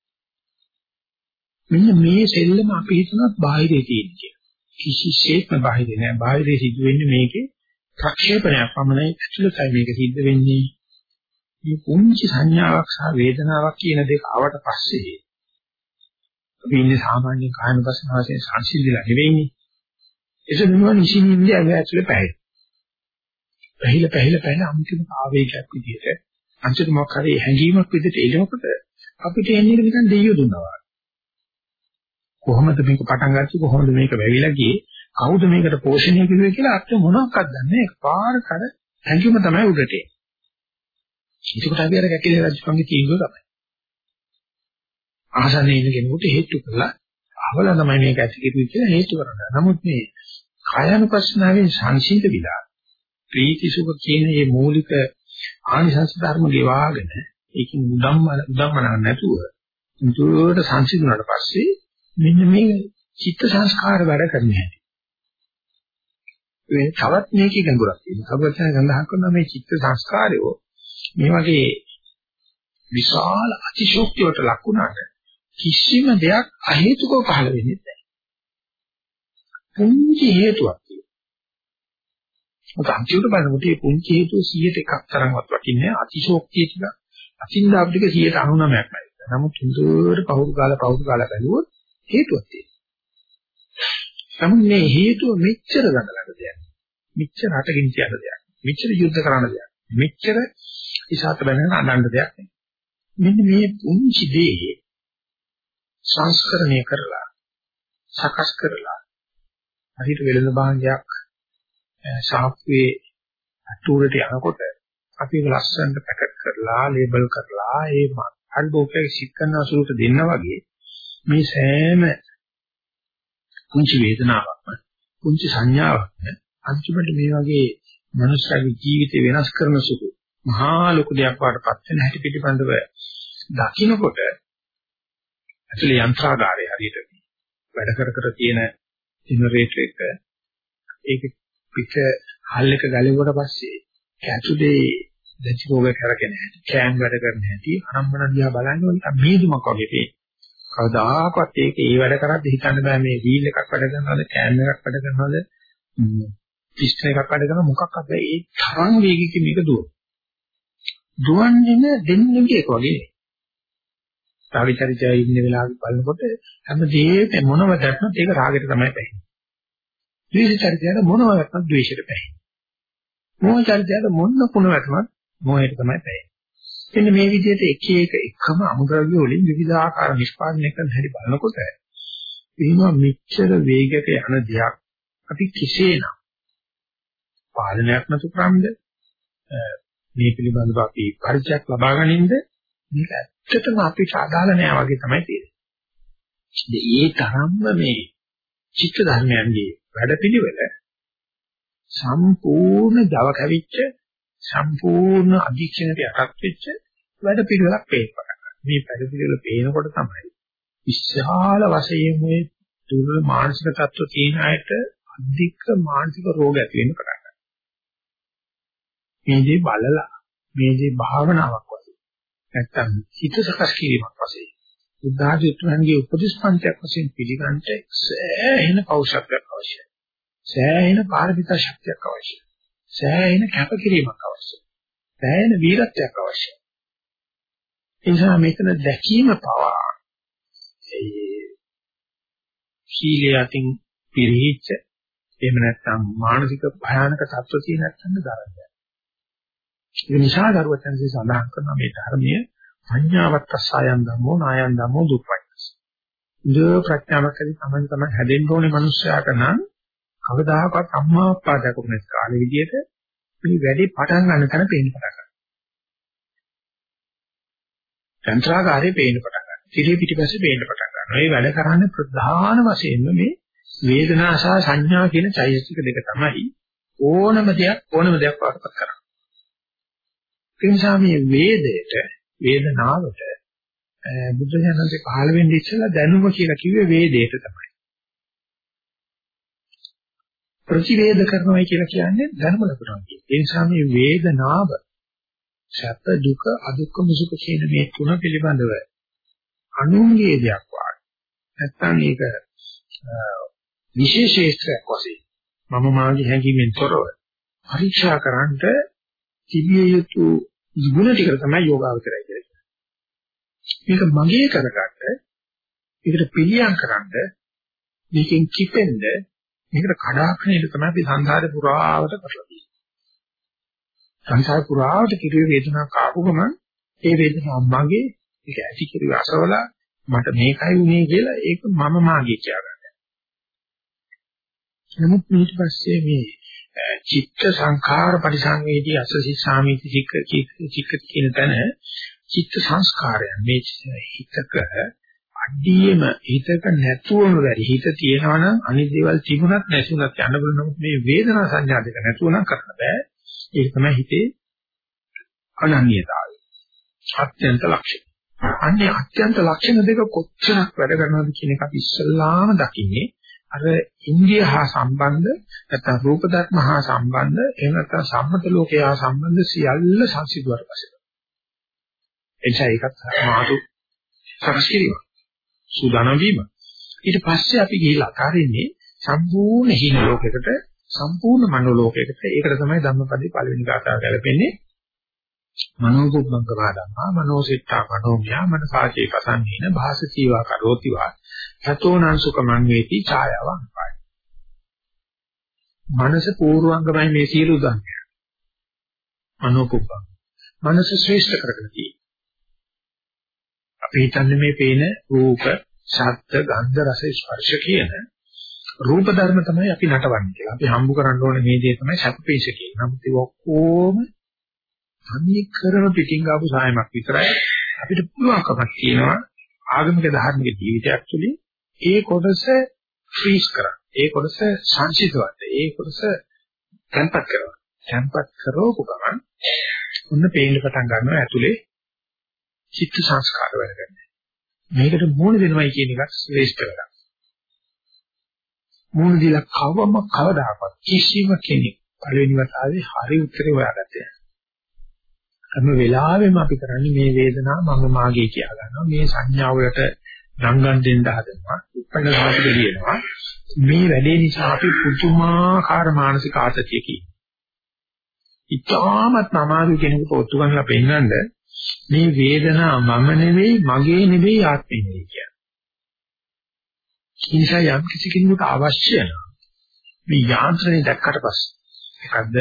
මෙන්න මේ සෙල්ලම අපි හිතනත් බාහිරේ තියෙන කියලා. කිසිසේත්ම බාහිරේ නෑ. බාහිරේ සිද්ධ වෙන්නේ මේකේ ප්‍රක්ෂේපණයක් පමණයි ඇතුළතයි මේක සිද්ධ වෙන්නේ. මේ පුංචි සංඥාවක් සහ වේදනාවක් කියන දෙක ආවට පස්සේ අපි ඉන්නේ සාමාන්‍ය කායනපසන වශයෙන් සංසිඳිලා නෙවෙයිනේ. ඒක නෙවෙයි නිසින්ින්ද ඇතුලේ පැහැයි. පැහිල පැහිල පැහිල අන්තිම ආවේගයක් විදිහට අන්තිම මොකක් හරි හැඟීමක් විදිහට එළෙනකොට අපිට එන්නේ නිකන් දෙයියෝ දුන්නා වගේ. කොහොමද මේක පටන් ගත්තේ කොහොමද මේක වැවිලා ගියේ කවුද මේකට පෝෂණය කරුවේ කියලා අපිට මොනවක්වත් දන්නේ නැහැ. පාරකට හැඟීම තමයි උඩට එන්නේ. ඒකට අපි අර කැකිලි රජුගේ තීන්දුව තමයි. ආසන්නේ ඉන්න කෙනෙකුට හේතු කරලා අවල තමයි මේක ඇති කෙරුවේ කියලා හේතු කරනවා. නමුත් මේ කායानुපස්සනාවේ සංසිඳ විලා ප්‍රීති සුඛ කියන මේ මූලික ආනිසංස ධර්ම ගෙවාගෙන ඒකෙන් උදම්ම උදම්මන නැතුව මුතුවට සංසිඳුණාට පස්සේ මෙන්න මේ චිත්ත සංස්කාර වැඩ කරන්නේ හැටි. මේ තවත් මේකේ ගැඹුරක් තියෙනවා. සබවචන සඳහන් කරනවා මේ චිත්ත සංස්කාරය මේ වගේ විශාල අතිශෝක්තියට ලක් වුණාට කිසිම දෙයක් අහේතුකව පහළ වෙන්නේ නැහැ. පුංචි හේතුවක් තියෙනවා. මොකද අන්තිමට බලනකොට මේ පුංචි හේතුව 100ට එකක් තරම්වත් වටින්නේ අතිශෝක්තිය කියලා. අතින්දා අපිට 99ක් නෑ. නමුත් හුදුවට පහුරු කාලා පහුරු කාලා බැලුවොත් හේතුවක් තියෙනවා. නමුත් මේ හේතුව මෙච්චර ගඳලක දෙයක්. මෙච්චර හටකින් කියන දෙයක්. මෙච්චර යුද්ධ කරන දෙයක්. මෙච්චර ඉසాత බැලගෙන අඬන්න දෙයක් නෙමෙයි. මෙන්න මේ පුංචි දේ සංස්කරණය කරලා සකස් කරලා හරියට වෙළඳ භාණ්ඩයක් ශාප්පුවේ අටුවරට යනකොට අපි ඒක ලස්සනට පැකට් කරලා ලේබල් කරලා ඒ හරි බෝකේ සිත් කරන අසුරට දෙන්න වගේ මේ සෑම පුංචි වේදනාවක්ම පුංචි සංඥාවක්ම අන්තිමට මේ වගේ මනුස්සයාගේ ජීවිතය වෙනස් කරන සුළු මහා ලොකු දෙයක් වඩපත් වෙන හැටි පිටිපන්දව දකින්නකොට ඇතුලේ යන්ත්‍රාගාරය හරියට වැඩ කර කර තියෙන ජෙනරේටර් එක ඒක පිට හල් එක ගලවුවට පස්සේ ඇතුලේ දැචි රෝග කරගෙන හැටි කෑම් වැඩ කරන හැටි අනම්මන දිහා බලන්නේ නිකන් මේදුමක් වගේ තියෙනවා. කවදාකවත් ඒක ඒ වැඩ කරද්දී හිතන්න බෑ මේ වීල් එකක් වැඩ කරනවද කෑම් එකක් වැඩ කරනවද පිස්ටන් එකක් වැඩ කරන මොකක්ද ඒ තරම් වේගකින් මේක දුවන. දුවන්නේ දෙන්නේ එක වගේ. සාවිචරිතය ඉන්න වෙලාවෙ බලනකොට හැමදේම මොනව දැක්කත් ඒක රාගයට තමයි පැහැෙන්නේ. ද්වේෂචරිතයට මොනව දැක්කත් ද්වේෂයට පැහැෙන්නේ. මොහචරිතයට මොන කුණ වැටුණත් මොහයට තමයි පැහැෙන්නේ. එන්න මේ විදිහට එක එක එකම අමුද්‍රව්‍ය වලින් විවිධ ආකාර නිෂ්පාදනය කරන හැටි බලනකොට එහෙම මෙච්චර වේගයක යන දෙයක් අපි කෙසේනම් පාලනයක් නතු කරාමද මේ පිළිබඳව අපි පරිචයක් ලබා ගැනීමද මේක ඇත්තටම අපිට අදාළ නෑ වගේ තමයි තේරෙන්නේ. ඒ තරම්ම මේ චිත්ත ධර්මයන්ගේ වැඩපිළිවෙල සම්පූර්ණ Java කැවිච්ච සම්පූර්ණ අධීක්ෂණයට යටත් වෙච්ච වැඩපිළිවෙලක් පේනවා. මේ වැඩපිළිවෙල පේනකොට තමයි විශාල වශයෙන් මේ දුර්වල මානසික තත්ත්ව තියෙන අයට අධික මානසික රෝග ඇති වෙන්න පටන් ගන්නවා. මේ දේ බලලා මේ දේ භාවනාවක් නැත්තම් හිත සකස් කිරීමක් වශයෙන් බුද්ධාධිත්වයන්ගේ උපදේශපන්තියක් වශයෙන් පිළිගන්නට සෑහෙන පෞෂත්වයක් අවශ්‍යයි. සෑහෙන පාරමිතා ශක්තියක් අවශ්‍යයි. සෑහෙන කැපකිරීමක් අවශ්‍යයි. සෑහෙන වීරත්වයක් අවශ්‍යයි. ඒ නිසා මෙතන දැකීම පවා ඒ සීලයෙන් පිරිහිච්ච එහෙම නැත්නම් මානසික භයානක තත්ත්ව තියෙන නැත්නම් දරන්නේ. ඒ නිසා දරුවචන්සේ සඳහන් කරන මේ ධර්මයේ පඤ්ඤාවත් අසයන් ධම්මෝ නායන් ධම්මෝ දුප්පඤ්ඤස්. ඉන්ද්‍ර ප්‍රඥාවකදී තමයි තමයි හැදෙන්න ඕනේ මිනිස්සයාට නම් කවදාකවත් අම්මා අප්පා දැකපු නැති කාලේ විදිහට මේ වැඩි පටන් ගන්න තැන පේන්න පටන් ගන්නවා. යන්ත්‍රාගාරේ පේන්න පටන් ගන්නවා. සිරිය පිටිපස්සේ පේන්න පටන් ගන්නවා. මේ වැඩ කරන්නේ ප්‍රධාන වශයෙන්ම මේ වේදනා සහ සංඥා කියන චෛතසික දෙක තමයි ඕනම දෙයක් ඕනම දෙයක් වඩපත් කරන්නේ. ඒ නිසා මේ වේදයට වේදනාවට බුද්ධ ඥානසේ පහළ වෙන්නේ ඉස්සෙල්ලා දැනුම කියලා කිව්වේ වේදයට තමයි. ප්‍රතිවේද කරනවා කියලා කියන්නේ දැනුම ලබනවා කියන. ඒ නිසා මේ වේදනාව සැප දුක අදුක්කම සුඛ කියන මේ තුන පිළිබඳව අනුන්ගේ දෙයක් වාගේ. නැත්තම් මේක විශේෂේෂයක් වශයෙන් මම මාගේ හැඟීමෙන් තොරව පරීක්ෂා කරන්නට තිබිය යුතු ගුණ ටික තමයි යෝගාවචරය කියලා කියන්නේ. මේක මගේ කරගන්න, මේකට පිළියම් කරන්න, මේකෙන් කිපෙන්න, මේකට කඩාකරන්න තමයි අපි සංසාරේ පුරාවට කරලා තියෙන්නේ. සංසාර පුරාවට කිරිය වේදනාවක් ආපු ගමන් ඒ වේදනාව මගේ, ඒක ඇති කිරිය අසවල මට මේකයි උනේ කියලා ඒක මම මාගේ කියලා ගන්නවා. නමුත් ඊට පස්සේ මේ චිත්ත සංඛාර පරිසංවේදී අසසි සාමීති චික්ක චික්ක කියන තැන චිත්ත සංස්කාරයන් මේ හිතක අඩියම හිතක නැතුවම බැරි හිත තියනවා නම් අනිත් දේවල් තිබුණත් නැතුණත් යන්න බලන මේ වේදනා සංඥා දෙක නැතුව නම් කරන්න බෑ ඒක තමයි හිතේ අනන්‍යතාවය අත්‍යන්ත ලක්ෂණ. අන්නේ අත්‍යන්ත ලක්ෂණ දෙක කොච්චරක් වැඩ කරනවද කියන එක අපි ඉස්සල්ලාම දකින්නේ අර ඉන්දිය හා සම්බන්ධ නැත්නම් රූප ධර්ම හා සම්බන්ධ එහෙම නැත්නම් සම්මත ලෝකය හා සම්බන්ධ සියල්ල සංසිඳුවාට පස්සේ. එනිසා ඒකත් මාතු සකස්කිරීම. සූදානම් වීම. ඊට පස්සේ අපි ගිහිල්ලා අතාරින්නේ සම්පූර්ණ හිණ ලෝකයකට සම්පූර්ණ මනෝ ලෝකයකට. ඒකට තමයි ධම්මපදේ පළවෙනි ගාථාව ගැලපෙන්නේ. මනෝබුද්ධං කරාදම්මා මනෝසිතා මනෝමියා මනසාචේ පසන්නේන භාසචීවා කරෝතිවා සතෝනං සුඛමං වේති ඡායාවං පායි මනස පූර්වංගමයි මේ සියලු ධර්මය මනෝකුප්පං මනස ශ්‍රේෂ්ඨ කරගෙන තියෙන්නේ අපි හිතන්නේ මේ පේන රූප ශබ්ද ගන්ධ රස ස්පර්ශ කියන රූප ධර්ම තමයි අපි නටවන්නේ කියලා. අපි හම්බ කරන්න ඕනේ මේ දේ තමයි සැපපේශ කියන. නමුත් ඒ ඔක්කොම තනිය කරන පිටින් ආපු සායමක් විතරයි අපිට පුළුවන්කමක් තියෙනවා ආගමික ධාර්මික ජීවිතයක් තුළින් ඒ කොටස ෆ්‍රීස් කරන්න. ඒ කොටස සංසිඳවන්න. ඒ කොටස තැන්පත් කරනවා. තැන්පත් කරවපු ගමන් ඔන්න පේන්න පටන් ගන්නවා ඇතුලේ චිත්ත සංස්කාර වැඩ කරනවා. මේකට මූණ දෙනවයි කියන එකත් ශ්‍රේෂ්ඨ වැඩක්. මූණ දීලා කවම කවදාකවත් කිසිම කෙනෙක් පළවෙනි වතාවේ හරි උත්තරේ හොයාගත්තේ නැහැ. හැම වෙලාවෙම අපි කරන්නේ මේ වේදනාව මම මාගේ කියලා ගන්නවා. මේ සංඥාවලට නංගන් දෙන්න හදනවා. උපන්න සාහිත දෙලියනවා. මේ වැඩේ නිසා අපි පුදුමාකාර මානසික ආතතියකයි. ඉතාමත් අමාරු කෙනෙකුට ඔත්තු ගන්නලා පෙන්නන්න මේ වේදනාව මම නෙවෙයි මගේ නෙවෙයි ආත්මෙ නෙවෙයි කියන්නේ. නිසා යම් කිසි කෙනෙකුට අවශ්‍ය නම් මේ යාන්ත්‍රණය දැක්කට පස්සේ එකක්ද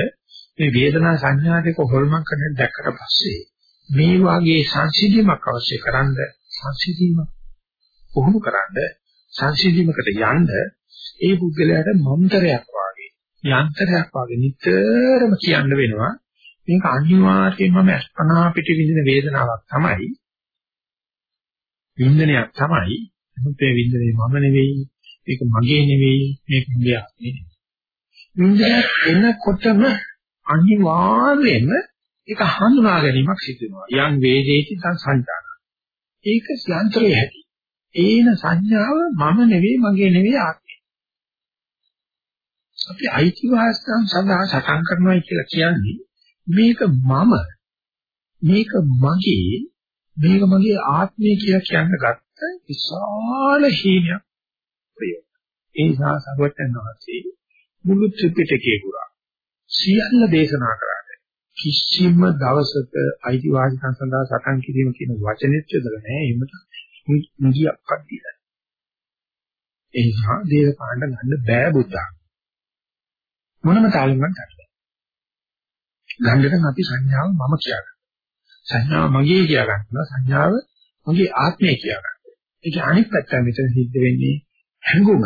මේ වේදනා සංඥා දෙක හොල්මන් කරන දැක්කට පස්සේ මේ වාගේ සංසිඳීමක් අවශ්‍ය කරන්ද? සංසිඳීම පුහුණු කරන්ද? සංසිඳීමකට යන්න ඒ පුද්ගලයාට මන්තරයක් වාගේ යන්ත්‍රයක් වාගේ නිතරම කියන්න වෙනවා. මේක අනිවාර්යයෙන්ම අස්පනා පිට විඳින වේදනාවක් තමයි වින්දනයක් තමයි නමුත් මේ වින්දනේ මම නෙවෙයි මේක මගේ නෙවෙයි මේක මගේ ආත්මේ නෙවෙයි වින්දනයක් එනකොටම අනිවාර්යයෙන්ම ඒක හඳුනා ගැනීමක් සිදු වෙනවා. යම් වේදේති තන් සංජාන. ඒක යන්ත්‍රයේ හැටි. ඒන සංඥාව මම නෙවෙයි මගේ නෙවෙයි ආත්මය. අපි අයිතිවාසිකම් සඳහා සටන් කරනවා කියලා කියන්නේ මේක මම මේක මගේ මේක මගේ ආත්මය කියලා කියන්න ගත්ත විශාල හීනයක් ප්‍රයෝග. ඒ නිසා සර්වඥාන් වහන්සේ මුළු ත්‍රිපිටකේ පුරා සියල්ල දේශනා කරාට කිසිම දවසක අයිතිවාසිකම් සඳහා සටන් කිරීම කියන වචනෙත් යොදලා නැහැ. එහෙමද මුගියක්වත් දීලා ඒ නිසා දේව කාණ්ඩ ගන්න බෑ බුද්ධා. මොනම තාලෙන්වත් ගන්න ගන්නට අපි සංඥාව මම කියා ගන්න සංඥාව මගේ කියා ගන්නවා සංඥාව මගේ ආත්මය කියා ගන්න ඒක අනිත් පැත්ත මෙතන සිද්ධ වෙන්නේ හැඟුම.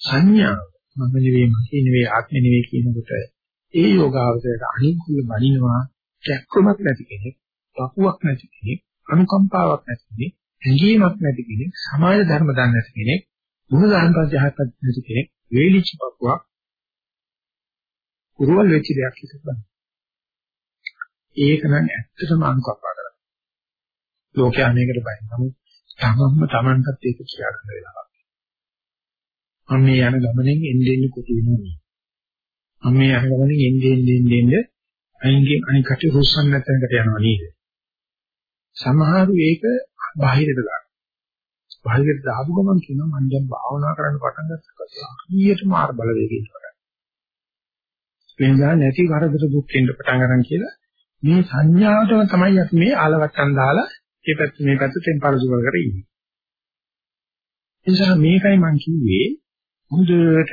සංඥාව මම නෙවෙයි මගේ නෙවෙයි ආත්මෙ නෙවෙයි කියනකොට ඒ යෝගාවචරයට අනිකුල බණිනවා කැක්කමක් නැති කෙනෙක්, පපුවක් නැති කෙනෙක්, අනුකම්පාවක් නැති කෙනෙක්, හැඟීමක් නැති කෙනෙක්, සමාජ ධර්ම දන්නේ නැති කෙනෙක්, ගුණ ධර්ම පදහක් නැති කෙනෙක්, වේලිච්ච පපුවක් කුරුවල් වෙච්ච දෙයක් හිතපන්. ඒක නම් ඇත්තටම අනුකම්පා කරනවා. ලෝකයා මේකට බය. නමුත් තමන්ම තමන්ටත් ඒක කියා ගන්න වෙලාවක්. අම්මේ යන ගමනෙන් එන්නේ එන්නේ කුතු වෙනවා. අම්මේ යන ගමනෙන් එන්නේ එන්නේ එන්නේ අයින්ගේ අනික කටේ රුස්සන් නැතනකට යනවා නේද? සමහරු ඒක බාහිරට ගන්න. බාහිරට දාපු ගමන් කියනවා මම දැන් භාවනා කරන්න පටන් ගත්තා. හරියට මාර බලවේගයෙන් පටන්. වෙනදා නැති වරදට දුක් වෙන්න පටන් ගන්න කියලා මේ සංඥාවටම තමයි අපි මේ ආලවට්ටම් දාලා මේ පැත්ත මේ පැත්තෙන් පරසු කර කර ඉන්නේ. ඒ නිසා මේකයි මම කිව්වේ හොඳට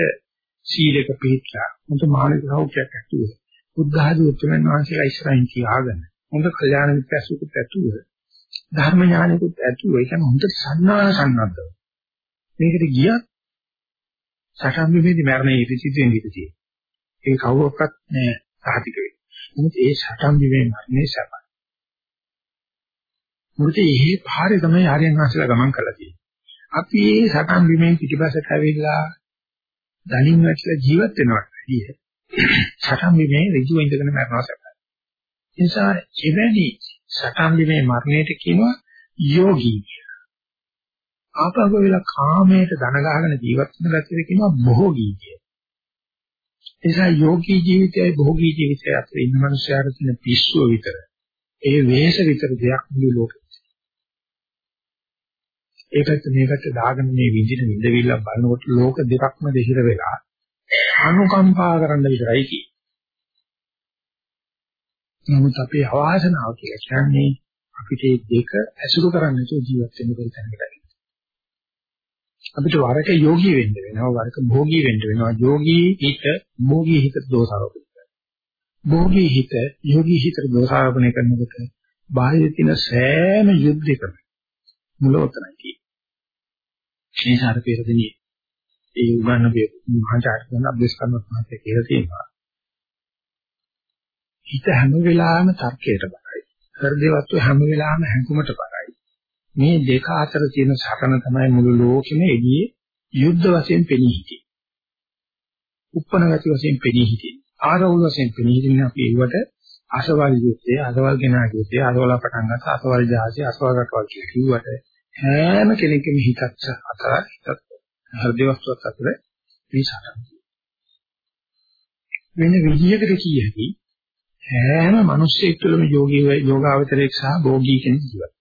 සීලක පිළිපදලා හොඳ මානසික සෞඛ්‍යයක් ඇතුව. බුද්ධ ආදී උතුම්යන් වහන්සේලා ඉස්සරහින් තියාගෙන හොඳ කල්යාණ මිත්‍යසුකුත් ඇතුව ධර්ම ඥානිකුත් ඇතුව ඒ කියන්නේ හොඳ සන්නාන සන්නද්ධව. මේකට ගියත් සටන් බිමේදී මරණය ඉතිසිදෙන් ඉතිසිය ඒ කවුරක්වත් නෑ සාහිතික වෙන්නේ නමුත් ඒ සටන් බිමේ මරණය සපයි මොකද මේ පාරේ තමයි ආර්යයන් වහන්සේලා ගමන් කළා තියෙන්නේ අපි මේ සටන් බිමේ පිටිපස්සට ඇවිල්ලා දණින් වැටලා ජීවත් වෙනවා කියන්නේ සටන් බිමේ ඍජුව ඉඳගෙන මරනවා සැපයි. ඒ නිසා එවැනි සටන්දි මරණයට කියනවා යෝගී කියලා. ආපහු වෙලා කාමයට දන ගහගෙන ජීවත් වෙන ගැතිර කියනවා භෝගී කියලා. එසා යෝගී ජීවිතයයි භෝගී ජීවිතයයි අතර ඉන්න මනුස්සයාට තියෙන පිස්සුව විතර. ඒ වෙහස විතර දෙයක් මුළු ලෝකෙ. ඒකත් මේකට දාගෙන මේ විඳින විඳවිල්ල බලනකොට ලෝක දෙකක්ම දෙහිර වෙලා අනුකම්පා කරන්න විතරයි කියන්නේ. නමුත් අපේ අවාසනාව කියලා කියන්නේ අපිට මේ දෙක ඇසුරු කරන්න තු ජීවත් වෙන්න බැරි තැනකට අපිට වරක යෝගී වෙන්න වෙනවා වරක භෝගී වෙන්න වෙනවා යෝගී හිත භෝගී හිත දෝෂාරෝපණය භෝගී හිත යෝගී හිත දෝෂාරෝපණය කරනකොට බාහිර තියෙන සෑම යුද්ධයකම මුලවතනයි තියෙන්නේ. මේ සාර පෙරදිනේ ඒ උගන්නපේ මහාචාර්ය කරන අභ්‍යස් කරන මහත්ය කියලා තියෙනවා. හිත හැම වෙලාවෙම තර්කයට බරයි. හෘදේවත්ව හැම වෙලාවෙම හැඟුමට බරයි. මේ දෙක අතර තියෙන සටන තමයි මුළු ලෝකෙම එළියේ යුද්ධ වශයෙන් පෙනී හිටියේ. උප්පන ගති වශයෙන් පෙනී හිටියේ. ආරවුල වශයෙන් පෙනී හිටින්නේ අපි ඒවට අසවල් යුද්ධය, අසවල් ගෙනා යුද්ධය, අසවල් පටන් ගත්ත අසවල් ජාතිය, අසවල් රටවල් කියලා කිව්වට හැම කෙනෙක්ගේම හිතත් අතර හිතත් හෘද වස්තුවත් අතර මේ සටන. වෙන විදියකට කියහකි හැම මිනිස්සෙක් තුළම යෝගී යෝගාවචරයක් සහ භෝගී කෙනෙක් ජීවත්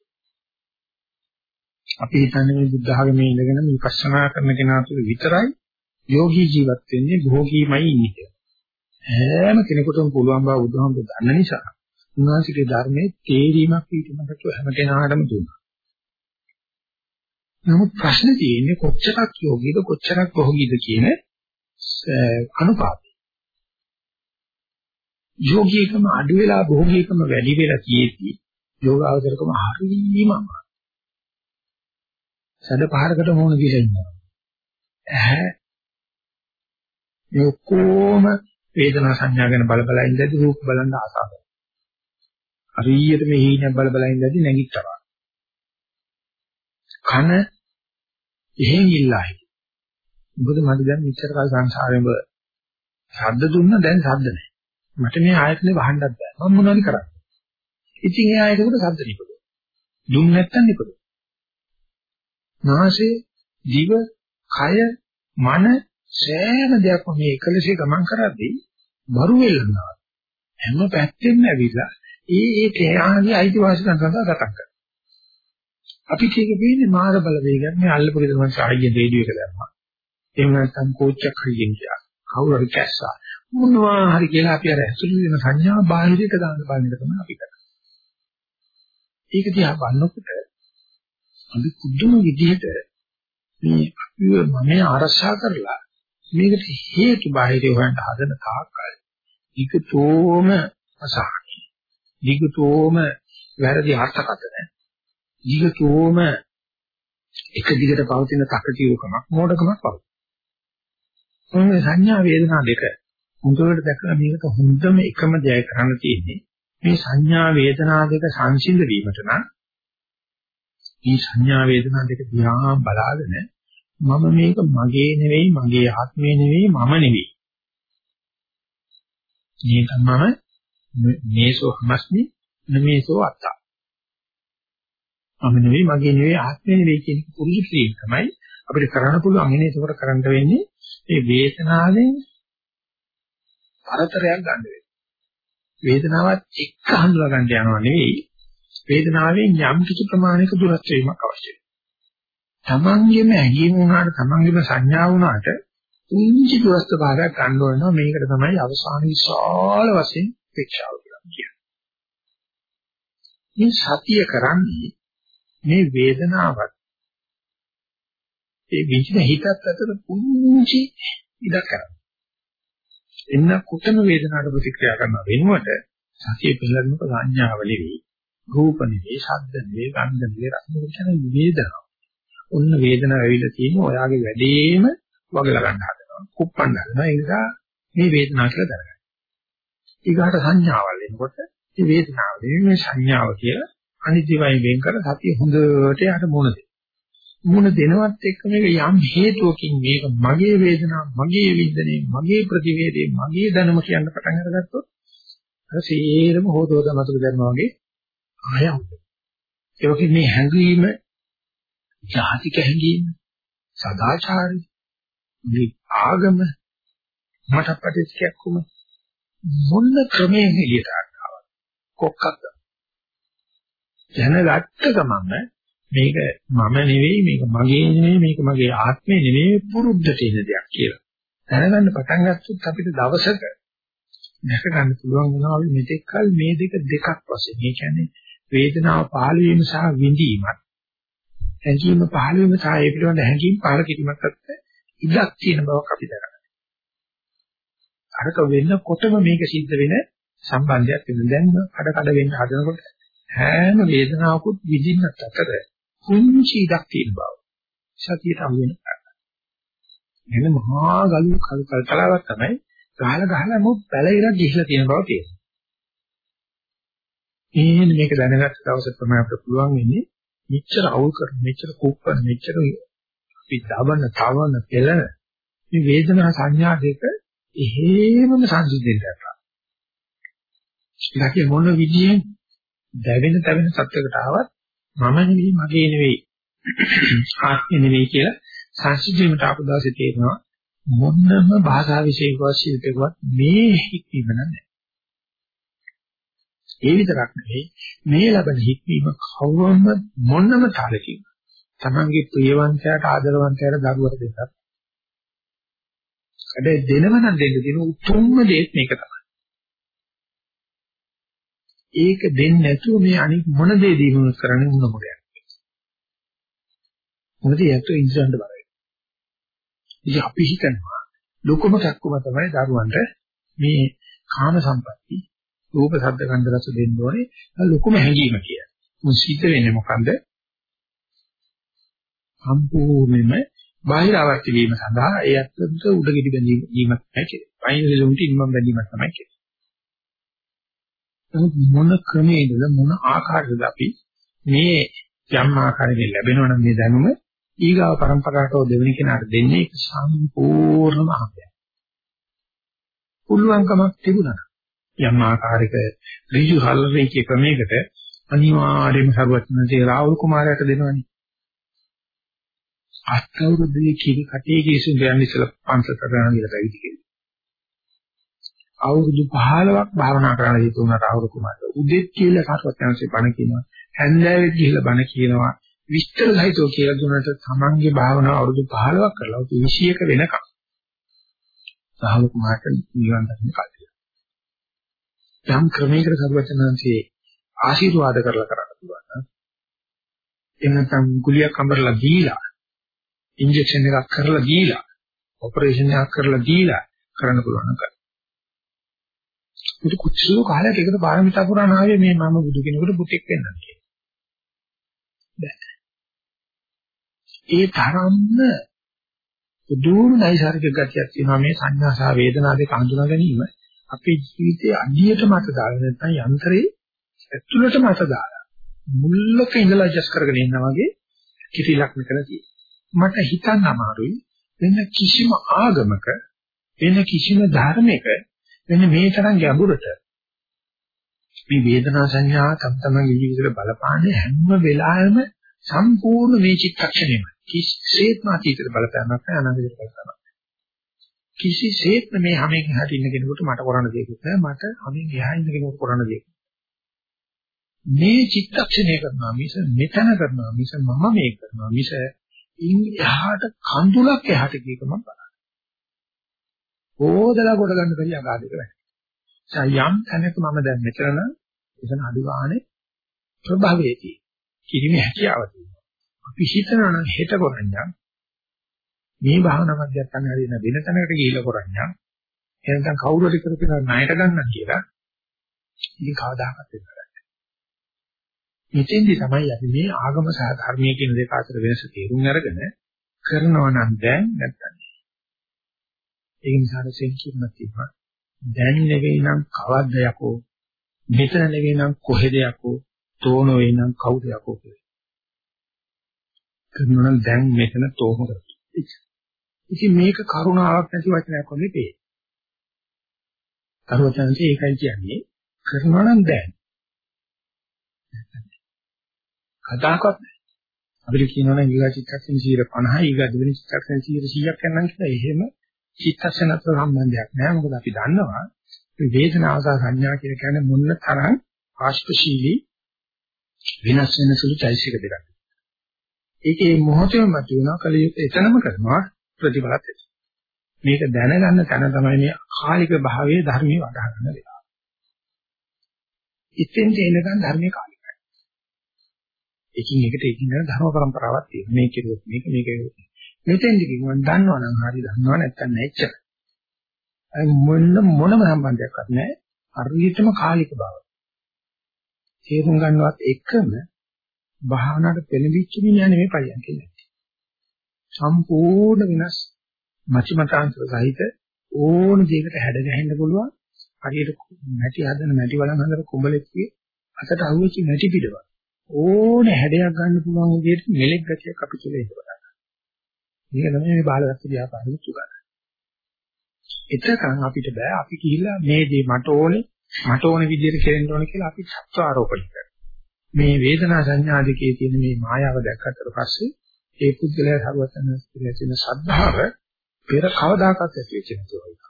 අපි හිතන්නේ මේ බුද්ධ ආගමේ ඉඳගෙන මේ විපස්සනා කරන කෙනා තුළ විතරයි යෝගී ජීවත් වෙන්නේ භෝගීමයි ඉන්නේ කියලා. හැම කෙනෙකුටම පුළුවන් බව බුදුහාමුදුරු දන්න නිසා උන්වහන්සේගේ ධර්මයේ තේරීමක් ඊටමකට හැම කෙනාටම දුන්නා. නමුත් ප්‍රශ්නේ තියෙන්නේ කොච්චරක් යෝගීද කොච්චරක් භෝගීද කියන අනුපාතය. යෝගීකම අඩු වෙලා භෝගීකම වැඩි වෙලා තියෙද්දි යෝගාවචරකම හරියම අමාරුයි. සැඩ පහරකට මොන කියලා ඉන්නවා. ඇහැ මේ ඔක්කොම වේදනා සංඥා ගැන බල බල ඉඳදී රූප බලන්න ආසාව. හරියට මේ හීනක් බල බල ඉඳදී නැගිට්ටවා. කන එහෙන් ඉල්ලයි. මොකද මට දැන් මෙච්චර කල් සංසාරෙම ශබ්ද දුන්න දැන් ශබ්ද නැහැ. මට මේ ආයතනේ වහන්නත් බෑ. මම මොනවද කරන්නේ? ඉතින් ඒ ආයතනකට ශබ්ද නිපද. දුන්න නැත්තම් නිපද. නාසය, දිව, කය, මන සෑම දෙයක්ම මේ එකලසේ ගමන් කරද්දී බරු වෙලනවා. හැම පැත්තෙම ඇවිල්ලා ඒ ඒ තේරාගේ අයිතිවාසිකම් සඳහා ගතක් කරනවා. අපි කීක වෙන්නේ මාර බල වේගයක් මේ අල්ලපු ගෙදර මං සාහිය රේඩියෝ එක දැම්මා. එහෙම නැත්නම් කෝච්චක් හරියෙන් ගියා. කවුරු හරි කැස්සා. මොනවා හරි කියලා අපි අර ඇසුරු වෙන සංඥා බාහිරට දාන්න බලන එක තමයි අපි කරන්නේ. ඒක දිහා බලනකොට අපි කුදුම විදිහට මේ අපිව මම ආරක්ෂා කරලා මේකට හේතු බාහිර හොයන්න හදන තාක්කල් ඊකතෝම අසහනයි. ඊකතෝම වැරදි අර්ථකථන. ඊකතෝම එක දිගට පවතින තකතිරකමක් මෝඩකමක් පවතී. මේ සංඥා වේදනා දෙක හොඳට දැකලා මේකට හොඳම එකම දෙය කරන්න තියෙන්නේ මේ සංඥා වේදනා දෙක සංසිඳ වීමට නම් මේ සංඥා වේදනා දෙක දිහා බලාගෙන මම මේක මගේ නෙවෙයි මගේ ආත්මේ නෙවෙයි මම නෙවෙයි. මේක මම මේසෝ හමස්මි නමේසෝ අත්තා. මම නෙවෙයි මගේ නෙවෙයි ආත්මේ නෙවෙයි කියන පුරුදු කිරීම තමයි අපිට කරන්න පුළුවන්. ඉන්නේ ඒකට කරන්න වෙන්නේ මේ වේදනාවෙන් පරතරයක් ගන්න වෙනවා. වේදනාවත් එක්ක හඳුනා ගන්න යනවා නෙවෙයි. වේදනාවෙන් යම් කිසි ප්‍රමාණයක දුරස් වීමක් අවශ්‍යයි. තමන්ගේම ඇඟීම වුණාට තමන්ගේම සංඥා වුණාට උන්චි දුරස්ත භාගයක් ගන්න ඕනවා මේකට තමයි අවසාන විශාල වශයෙන් ප්‍රේක්ෂාව කියලා කියන්නේ. මේ සතිය කරන්නේ මේ වේදනාවත් ඒ විචින හිතත් අතර පුංචි ඉඩක් කරනවා. එන්නකොටම වේදනාවට ප්‍රතික්‍රියා කරන වෙනුවට සතිය පිළිගන්නක සංඥාව නෙවෙයි රූප නෙවෙයි ශබ්ද නෙවෙයි ගන්ධ නෙවෙයි රස නෙවෙයි වේදනාව. ඔන්න වේදනාව ඇවිල්ලා තියෙන ඔයාගේ වැඩේම වගලා ගන්න හදනවා. කුප්පන්න හදනවා. ඒ නිසා මේ වේදනාව කියලා දැනගන්න. ඊගාට සංඥාවල් එනකොට මේ වේදනාව නෙවෙයි මේ සංඥාව කියලා අනිත්‍යවයි වෙන් කර සතිය හොඳට යට මොන දෙයි. මුණ දෙනවත් එක්ක මේක යම් හේතුවකින් මේක මගේ වේදනාව, මගේ විඳිනේ, මගේ ප්‍රතිවේදේ, මගේ දැනුම කියන්න පටන් අරගත්තොත් අර සීරම හොතෝද මතක ගන්නවා වගේ ආයම්. ඒ වගේ මේ හැඟීම ජාතික හැඟීම සදාචාරය මේ ආගම මට ප්‍රතික්‍රියාවක් කොම මොන ක්‍රමයෙන් එළියට ආවද? කොක්කක්ද? දැනගත්ත ගමන්ම මේක මම නෙවෙයි මේක මගේ නෙවෙයි මේක මගේ ආත්මය නෙවෙයි පුරුද්දට එන දෙයක් කියලා. දැනගන්න පටන් ගත්තොත් අපිට දවසක දැක ගන්න පුළුවන් වෙනවා අපි මෙතෙක් කල මේ දෙක දෙකක් වශයෙන්. ඒ කියන්නේ වේදනාව පහළ වීම සහ විඳීමත් හැඟීම පහළ වීම සහ ඒ පිළිබඳ හැඟීම් පහළ කිරීමත් අතර ඉඩක් තියෙන බවක් අපි දරගන්නවා. අරක වෙන්නකොටම මේක සිද්ධ වෙන සම්බන්ධයක් වෙන දැන් කඩ කඩ වෙන්න හදනකොට හැම වේදනාවකුත් විඳින්නත් අතර කුංචි ඉඩක් තියෙන බව. සතියට අහු වෙන. එන්න මහා ගලු කල් කල්කලාවක් තමයි ගහලා ගහලා මොත් පැලිරක් ගිහිලා තියෙන බව තියෙනවා. එහෙනම් මේක දැනගත්ත දවසේ තමයි අපිට පුළුවන් වෙන්නේ මෙච්චර අවුල් කරන මෙච්චර කුප්පන මෙච්චර අපි දවන තවන පෙළන මේ වේදනා සංඥා දෙක එහෙමම සංසිඳෙන්න යනවා. ඉතින් මොන විදියෙන් දැවෙන තැවෙන සත්‍යකට ආවත් මම නෙවෙයි මගේ නෙවෙයි ආත්මෙ නෙවෙයි කියලා සංසිඳීමට ආපු දවසේ තේරෙනවා මොන්නම භාෂා විශේෂකවත් ශිල්පකවත් මේ හික්වීම නැහැ. ඒ විතරක් නෙවෙයි මේ ලබන හික්වීම කවවම මොන්නම තාලකින් තමන්ගේ ප්‍රියවන්තයාට ආදරවන්තයාට දරුවට දෙන්නත්. හැබැයි දෙනව නම් දෙන්න දෙන උතුම්ම දේ මේක තමයි. ඒක දෙන්නේ නැතුව මේ අනිත් මොන දේ දීමුත් කරන්නේ මොන මොකද? මොකද යැතු ඉන්ද්‍රයන්ට බලයි. ඉතින් අපි හිතනවා ලොකුම කක්කම තමයි දරුවන්ට මේ කාම සම්පatti රූප ශබ්ද ගන්ධ රස දෙන්න ඕනේ ලොකුම හැඟීම කියලා. මොකද සිද්ධ වෙන්නේ මොකන්ද? සම්පූර්ණයෙන්ම බාහිර අවශ්‍ය වීම සඳහා ඒ අත්දැක උඩගෙඩි බැඳීමක් නැහැ. වයින් වලුන්ට ඉන්නම් බැඳීමක් තමයි කියන්නේ. නමුත් මොන ක්‍රමයේද මොන ආකාරයකද අපි මේ යම් ආකාරයකින් ලැබෙනවනම් මේ දැනුම ඊගාව પરම්පරාවට දෙවෙනි කෙනාට දෙන්නේ ඒක සම්පූර්ණම අහඹයක්. පුළුවන්කමක් තිබුණා. යම් ආකාරයක ඍජු හල්රේකී ක්‍රමයකට අනිවාර්යයෙන්ම සරුවත්නසේ රාහුල් කුමාරයාට දෙනවනේ. අත්වරුද්දේ කී කටේ කීසුන් දෙන්නේ ඉස්සලා පන්සලට ගන්න කියලා පැවිදි කෙනෙක්. අවුරුදු 15ක් භාවනා කරන්න හිතුණා රාහුල කුමාරයා. උදෙත් කියලා සරුවත්නසේ බණ කියනවා. හැන්දෑවෙත් ගිහිල්ලා බණ කියනවා. විස්තර සහිතව කියලා දුන්නට තමන්ගේ භාවනාව අවුරුදු 15ක් කරලා 21 වෙනකම් රාහුල කුමාරට නිවන් දකින්න කල්පිය. යම් ක්‍රමයකට සරුවචනංශේ ආශිර්වාද කරලා කරන්න පුළුවන්. එහෙම නැත්නම් ගුලියක් අඹරලා දීලා ඉන්ජෙක්ෂන් එකක් කරලා දීලා ඔපරේෂන් එකක් කරලා දීලා කරන්න පුළුවන් නේද? මුතු කුච්චෝ කාලයක් එකට පාරමිතා පුරාණ ආවේ මේ මම බුදු කෙනෙකුට පුතෙක් වෙන්න කියලා. බෑ. ඒ තරම්ම දුරු නයිසાર્ගික ගතියක් තියෙනවා මේ සංඥා සහ වේදනා දෙක හඳුනා ගැනීම අපේ ජීවිතයේ අඩියට මත දාගෙන නැත්නම් යන්ත්‍රේ ඇතුළට මත දාලා මුල්ලක ඉඳලා ඇඩ්ජස්ට් කරගෙන ඉන්නා වගේ කිරිලක් මෙතන තියෙනවා. මට හිතන්න අමාරුයි වෙන කිසිම ආගමක වෙන කිසිම ධර්මයක වෙන මේ තරම් ගැඹුරට මේ වේදනා සංඥා තම තමන්ගේ ජීවිතේ බලපාන්නේ හැම වෙලාවෙම සම්පූර්ණ මේ චිත්තක්ෂණයම. කිසිසේත්ම අතීතයට බලපෑමක් නැහැ අනාගතයට බලපෑමක් කිසිසේත්ම මේ හැමෙන් එහාට ඉන්න කෙනෙකුට මට කරන්න දෙයක් නැහැ. මට හැමෙන් එහා ඉන්න කෙනෙකුට කරන්න දෙයක් මේ චිත්තක්ෂණය කරනවා මිස මෙතන කරනවා මිස මම මේ කරනවා මිස ඉන් එහාට කඳුලක් එහාට ගියකම බලන්න. ඕදලා කොට ගන්න බැරි අගාධයක වැඩි යම් තැනක මම දැන් මෙතන නම් එතන අඩු ගානේ ප්‍රභවයේදී කිරීමේ හැකියාව තියෙනවා. අපි හිතනවා නම් හෙට කරන්නේ මේ භාවනා මධ්‍යස්ථාන හරින වෙන තැනකට ගිහිල්ලා කරන්නේ එහෙනම් කවුරු හරි කරපිට ණයට ගන්න කියලා ඉතින් කවදාකවත් වෙන්නේ නැහැ. මෙතෙන්දි තමයි අපි මේ ආගම සහ ධර්මයේ කියන දෙක අතර වෙනස තේරුම් අරගෙන කරනවා නම් දැන් නැත්තම්. ඒ නිසා සෙන්කියුම තියෙනවා. දැන් නෙවෙයි නම් කවද්ද යකෝ මෙතන නෙවෙයි නම් කොහෙද යකෝ තෝන වේ නම් කවුද යකෝ කියලා. කරනවා නම් දැන් මෙතන තෝම කරලා. ඉතින් මේක කරුණාවක් නැති වචනයක් වගේ පේනවා. කරුවචන්සේ ඒකයි කියන්නේ කරනවා නම් දැන්. කදාකවත් නැහැ. අපිට කියනවනම් ඊගා චිත්තක්ෂණ 50 ඊගා දෙවෙනි චිත්තක්ෂණ 100ක් යනනම් කියලා එහෙම චිත්තක්ෂණත් සම්බන්ධයක් නැහැ. මොකද අපි දන්නවා මේ වේදනාව සහ සංඥා කියන කියන්නේ මොන තරම් ආශ්පශීලී වෙනස් වෙන සුළු චෛසික දෙකක්. ඒකේ මොහොතේම මතුවෙනවා කලියුත් එතනම කරනවා ප්‍රතිඵලත් එතන. මේක දැනගන්න තැන තමයි මේ කාලික භාවයේ ධර්මයේ වඩා ගන්න වෙලාව. ඉතින් එනකන් ධර්මයේ කාලිකයි. එකින් එකට එකින් යන ධර්ම પરම්පරාවක් තියෙනවා. මේ කිරුවොත් මේක මේක මෙතෙන්දි කිව්වන් දන්නවනම් හරි දන්නව නැත්නම් නැච්චර. මොන මොනම සම්බන්ධයක්වත් නැහැ. හරියටම කාලික බව. තේරුම් ගන්නවත් එකම භාවනාවට පෙළඹිච්ච මිනිහා නෙමෙයි පරියන් කියන්නේ. සම්පූර්ණ වෙනස් මචිමතාන්තර සහිත ඕන දෙයකට හැඩ ගැහෙන්න පුළුවන්. හරියට මැටි හදන මැටි වලන් හදන කුඹලෙක්ගේ අතට අහුවෙච්ච මැටි පිටව. ඕන හැඩයක් ගන්න පුළුවන් විදිහට මෙලෙක් ගතියක් අපි තුළ ඉඳලා. මේක තමයි මේ බාලගත ව්‍යාපාරෙ සුගත. එතකන් අපිට බෑ අපි කිහිල්ලා මේ දේ මට ඕනේ මට ඕන විදිහට කෙරෙන්න ඕන කියලා අපි සත්‍ය ආරෝපණය කරනවා. මේ වේදනා සංඥා දෙකේ තියෙන මේ මායාව දැක්කට පස්සේ ඒ පුද්ගලයා සර්වතන තියෙන ශ්‍රද්ධාව පෙර කවදාකවත් ඇති වෙච්ච නැතුව.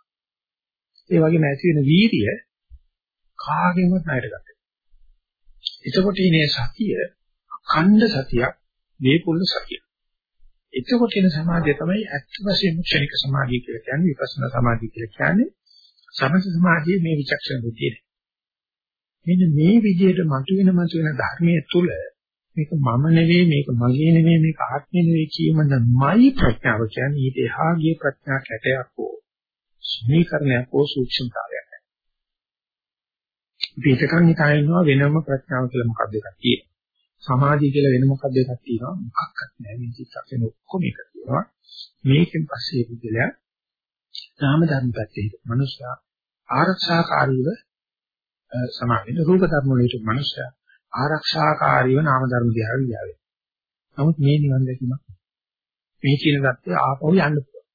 ඒ වගේම ඇති වෙන වීර්ය කාගෙන්වත් නැයට ගන්න. එතකොට ඉනේ සතිය අඛණ්ඩ සතියක්, වේපුල්ල සතියක්. එතකොට එන සමාධිය තමයි ඇත්ත වශයෙන්ම ක්ෂණික සමාධිය කියලා කියන්නේ විපස්සනා සමාධිය කියලා කියන්නේ සමථ සමාධියේ මේ විචක්ෂණ බුද්ධිය. මෙන්න මේ විදිහට මතුවෙන මතුවෙන ධර්මයේ තුල මේක මම නෙවෙයි මේක මගේ නෙවෙයි මේක ආත්මෙ නෙවෙයි කියමනමයි ප්‍රඥාව කියන්නේ ඊට එහා ගිය ප්‍රඥා කැටයක් හෝ සමීකරණයක් හෝ සූක්ෂමතාවයක්. පිටකන් හිතාගෙනවා වෙනම ප්‍රඥාව කියලා මොකක්ද එකක් තියෙනවා. සමාධිය කියලා වෙන මොකක්ද එකක් තියෙනවා මොකක්වත් නැහැ මේ චිත්තයෙන් ඔක්කොම එක තියෙනවා මේකෙන් පස්සේ බුදුලයා නාම ධර්ම පැත්තේ මනුෂ්‍යයා ආරක්ෂාකාරීව සමාවෙන රූප ධර්ම වලට මනුෂ්‍යයා ආරක්ෂාකාරීව නාම ධර්ම දිහා ගියාවේ. නමුත් මේ නිවන් දැකීමක් මේ කියන தත්ත්වය ආපහු යන්න පුළුවන්.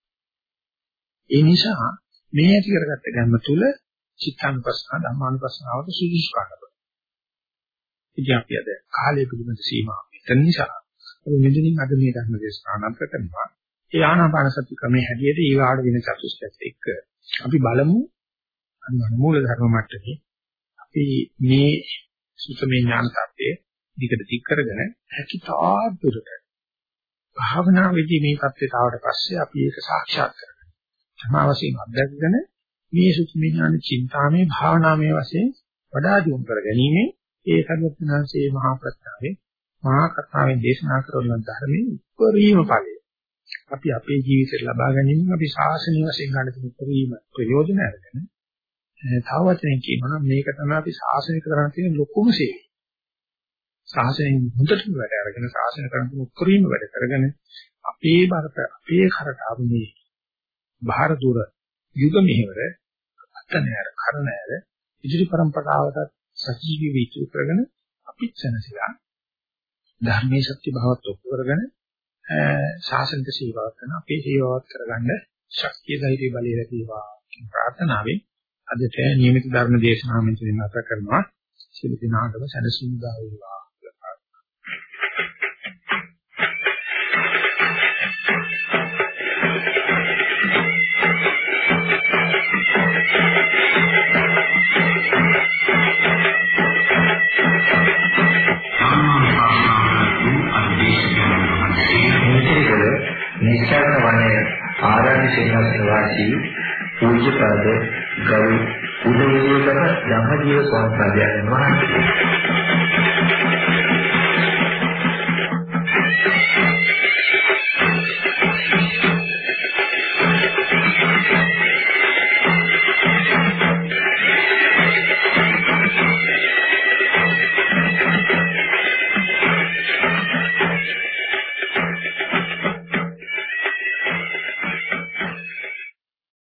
ඒ නිසා මේ ඇති කරගත්ත ගැම්ම තුල චිත්තානුපස්සන ධම්මානුපස්සනාවට සුදුසු කරනවා. ඉතින් අපි අද කාලය පිළිබඳ සීමා මෙතන නිසා අපි මෙදිනින් අද මේ ධර්ම දේශනාව නම් කරනවා. ඒ ආනාපාන සති ක්‍රමයේ හැටියට ඊගාඩ වෙන චතුස්පත් එක්ක අපි බලමු අනුමන මූල ධර්ම මට්ටමේ අපි මේ සුතමේ ඥාන tattve දිගට දික් කරගෙන හැකිතා දුරට භාවනාවේදී මේ tattve ආවට පස්සේ අපි ඒක සාක්ෂාත් කරගන්න. සමාවසීම අධ්‍යක්ෂගෙන මේ සුතමේ ඥාන චින්තාමේ භාවනාමේ වශයෙන් වඩා දියුණු කර ගැනීම ඒ සර්වඥාන්සේ මහා ප්‍රත්‍යාවේ මහා කතාවෙන් දේශනා කරන ධර්මයේ උපරිම ඵලය. අපි අපේ ජීවිතේ ලබා ගැනීම අපි ශාසනීය වශයෙන් ගන්න තියෙන උපරිම ප්‍රයෝජන අරගෙන තව වචනෙන් කියනවා නම් මේක තමයි අපි ශාසනය කරන්න තියෙන ලොකුම සේවය. ශාසනයෙන් හොඳටම වැඩ අරගෙන ශාසනය කරන උපරිම වැඩ කරගෙන අපේ බරට අපේ කරට ආවුනේ බාහිර දුර යුග මෙහෙවර අතනෑර කරනෑර ඉදිරි પરම්පරාවට සජීවී වීතු කරගෙන අපිත් සනසලා ධර්මයේ සත්‍ය භාවත් ඔප්පු කරගෙන ශාසනික සේවාවක් කරන අපේ සේවාවක් කරගන්න ශක්තිය ධෛර්ය බලය ලැබේවා කියන ප්‍රාර්ථනාවෙන් අදට නියමිත ධර්ම දේශනාව මෙතනින් නැවත කරනවා. සියලු දිනාටම සැනසීමදා වේවා. නිස්සාරණ වනයේ ආරාධි සේනාසන වාසී පූජ්‍යපද ගරු උදේවිදේකම ධම්මජීව ස්වාමීන් වහන්සේ.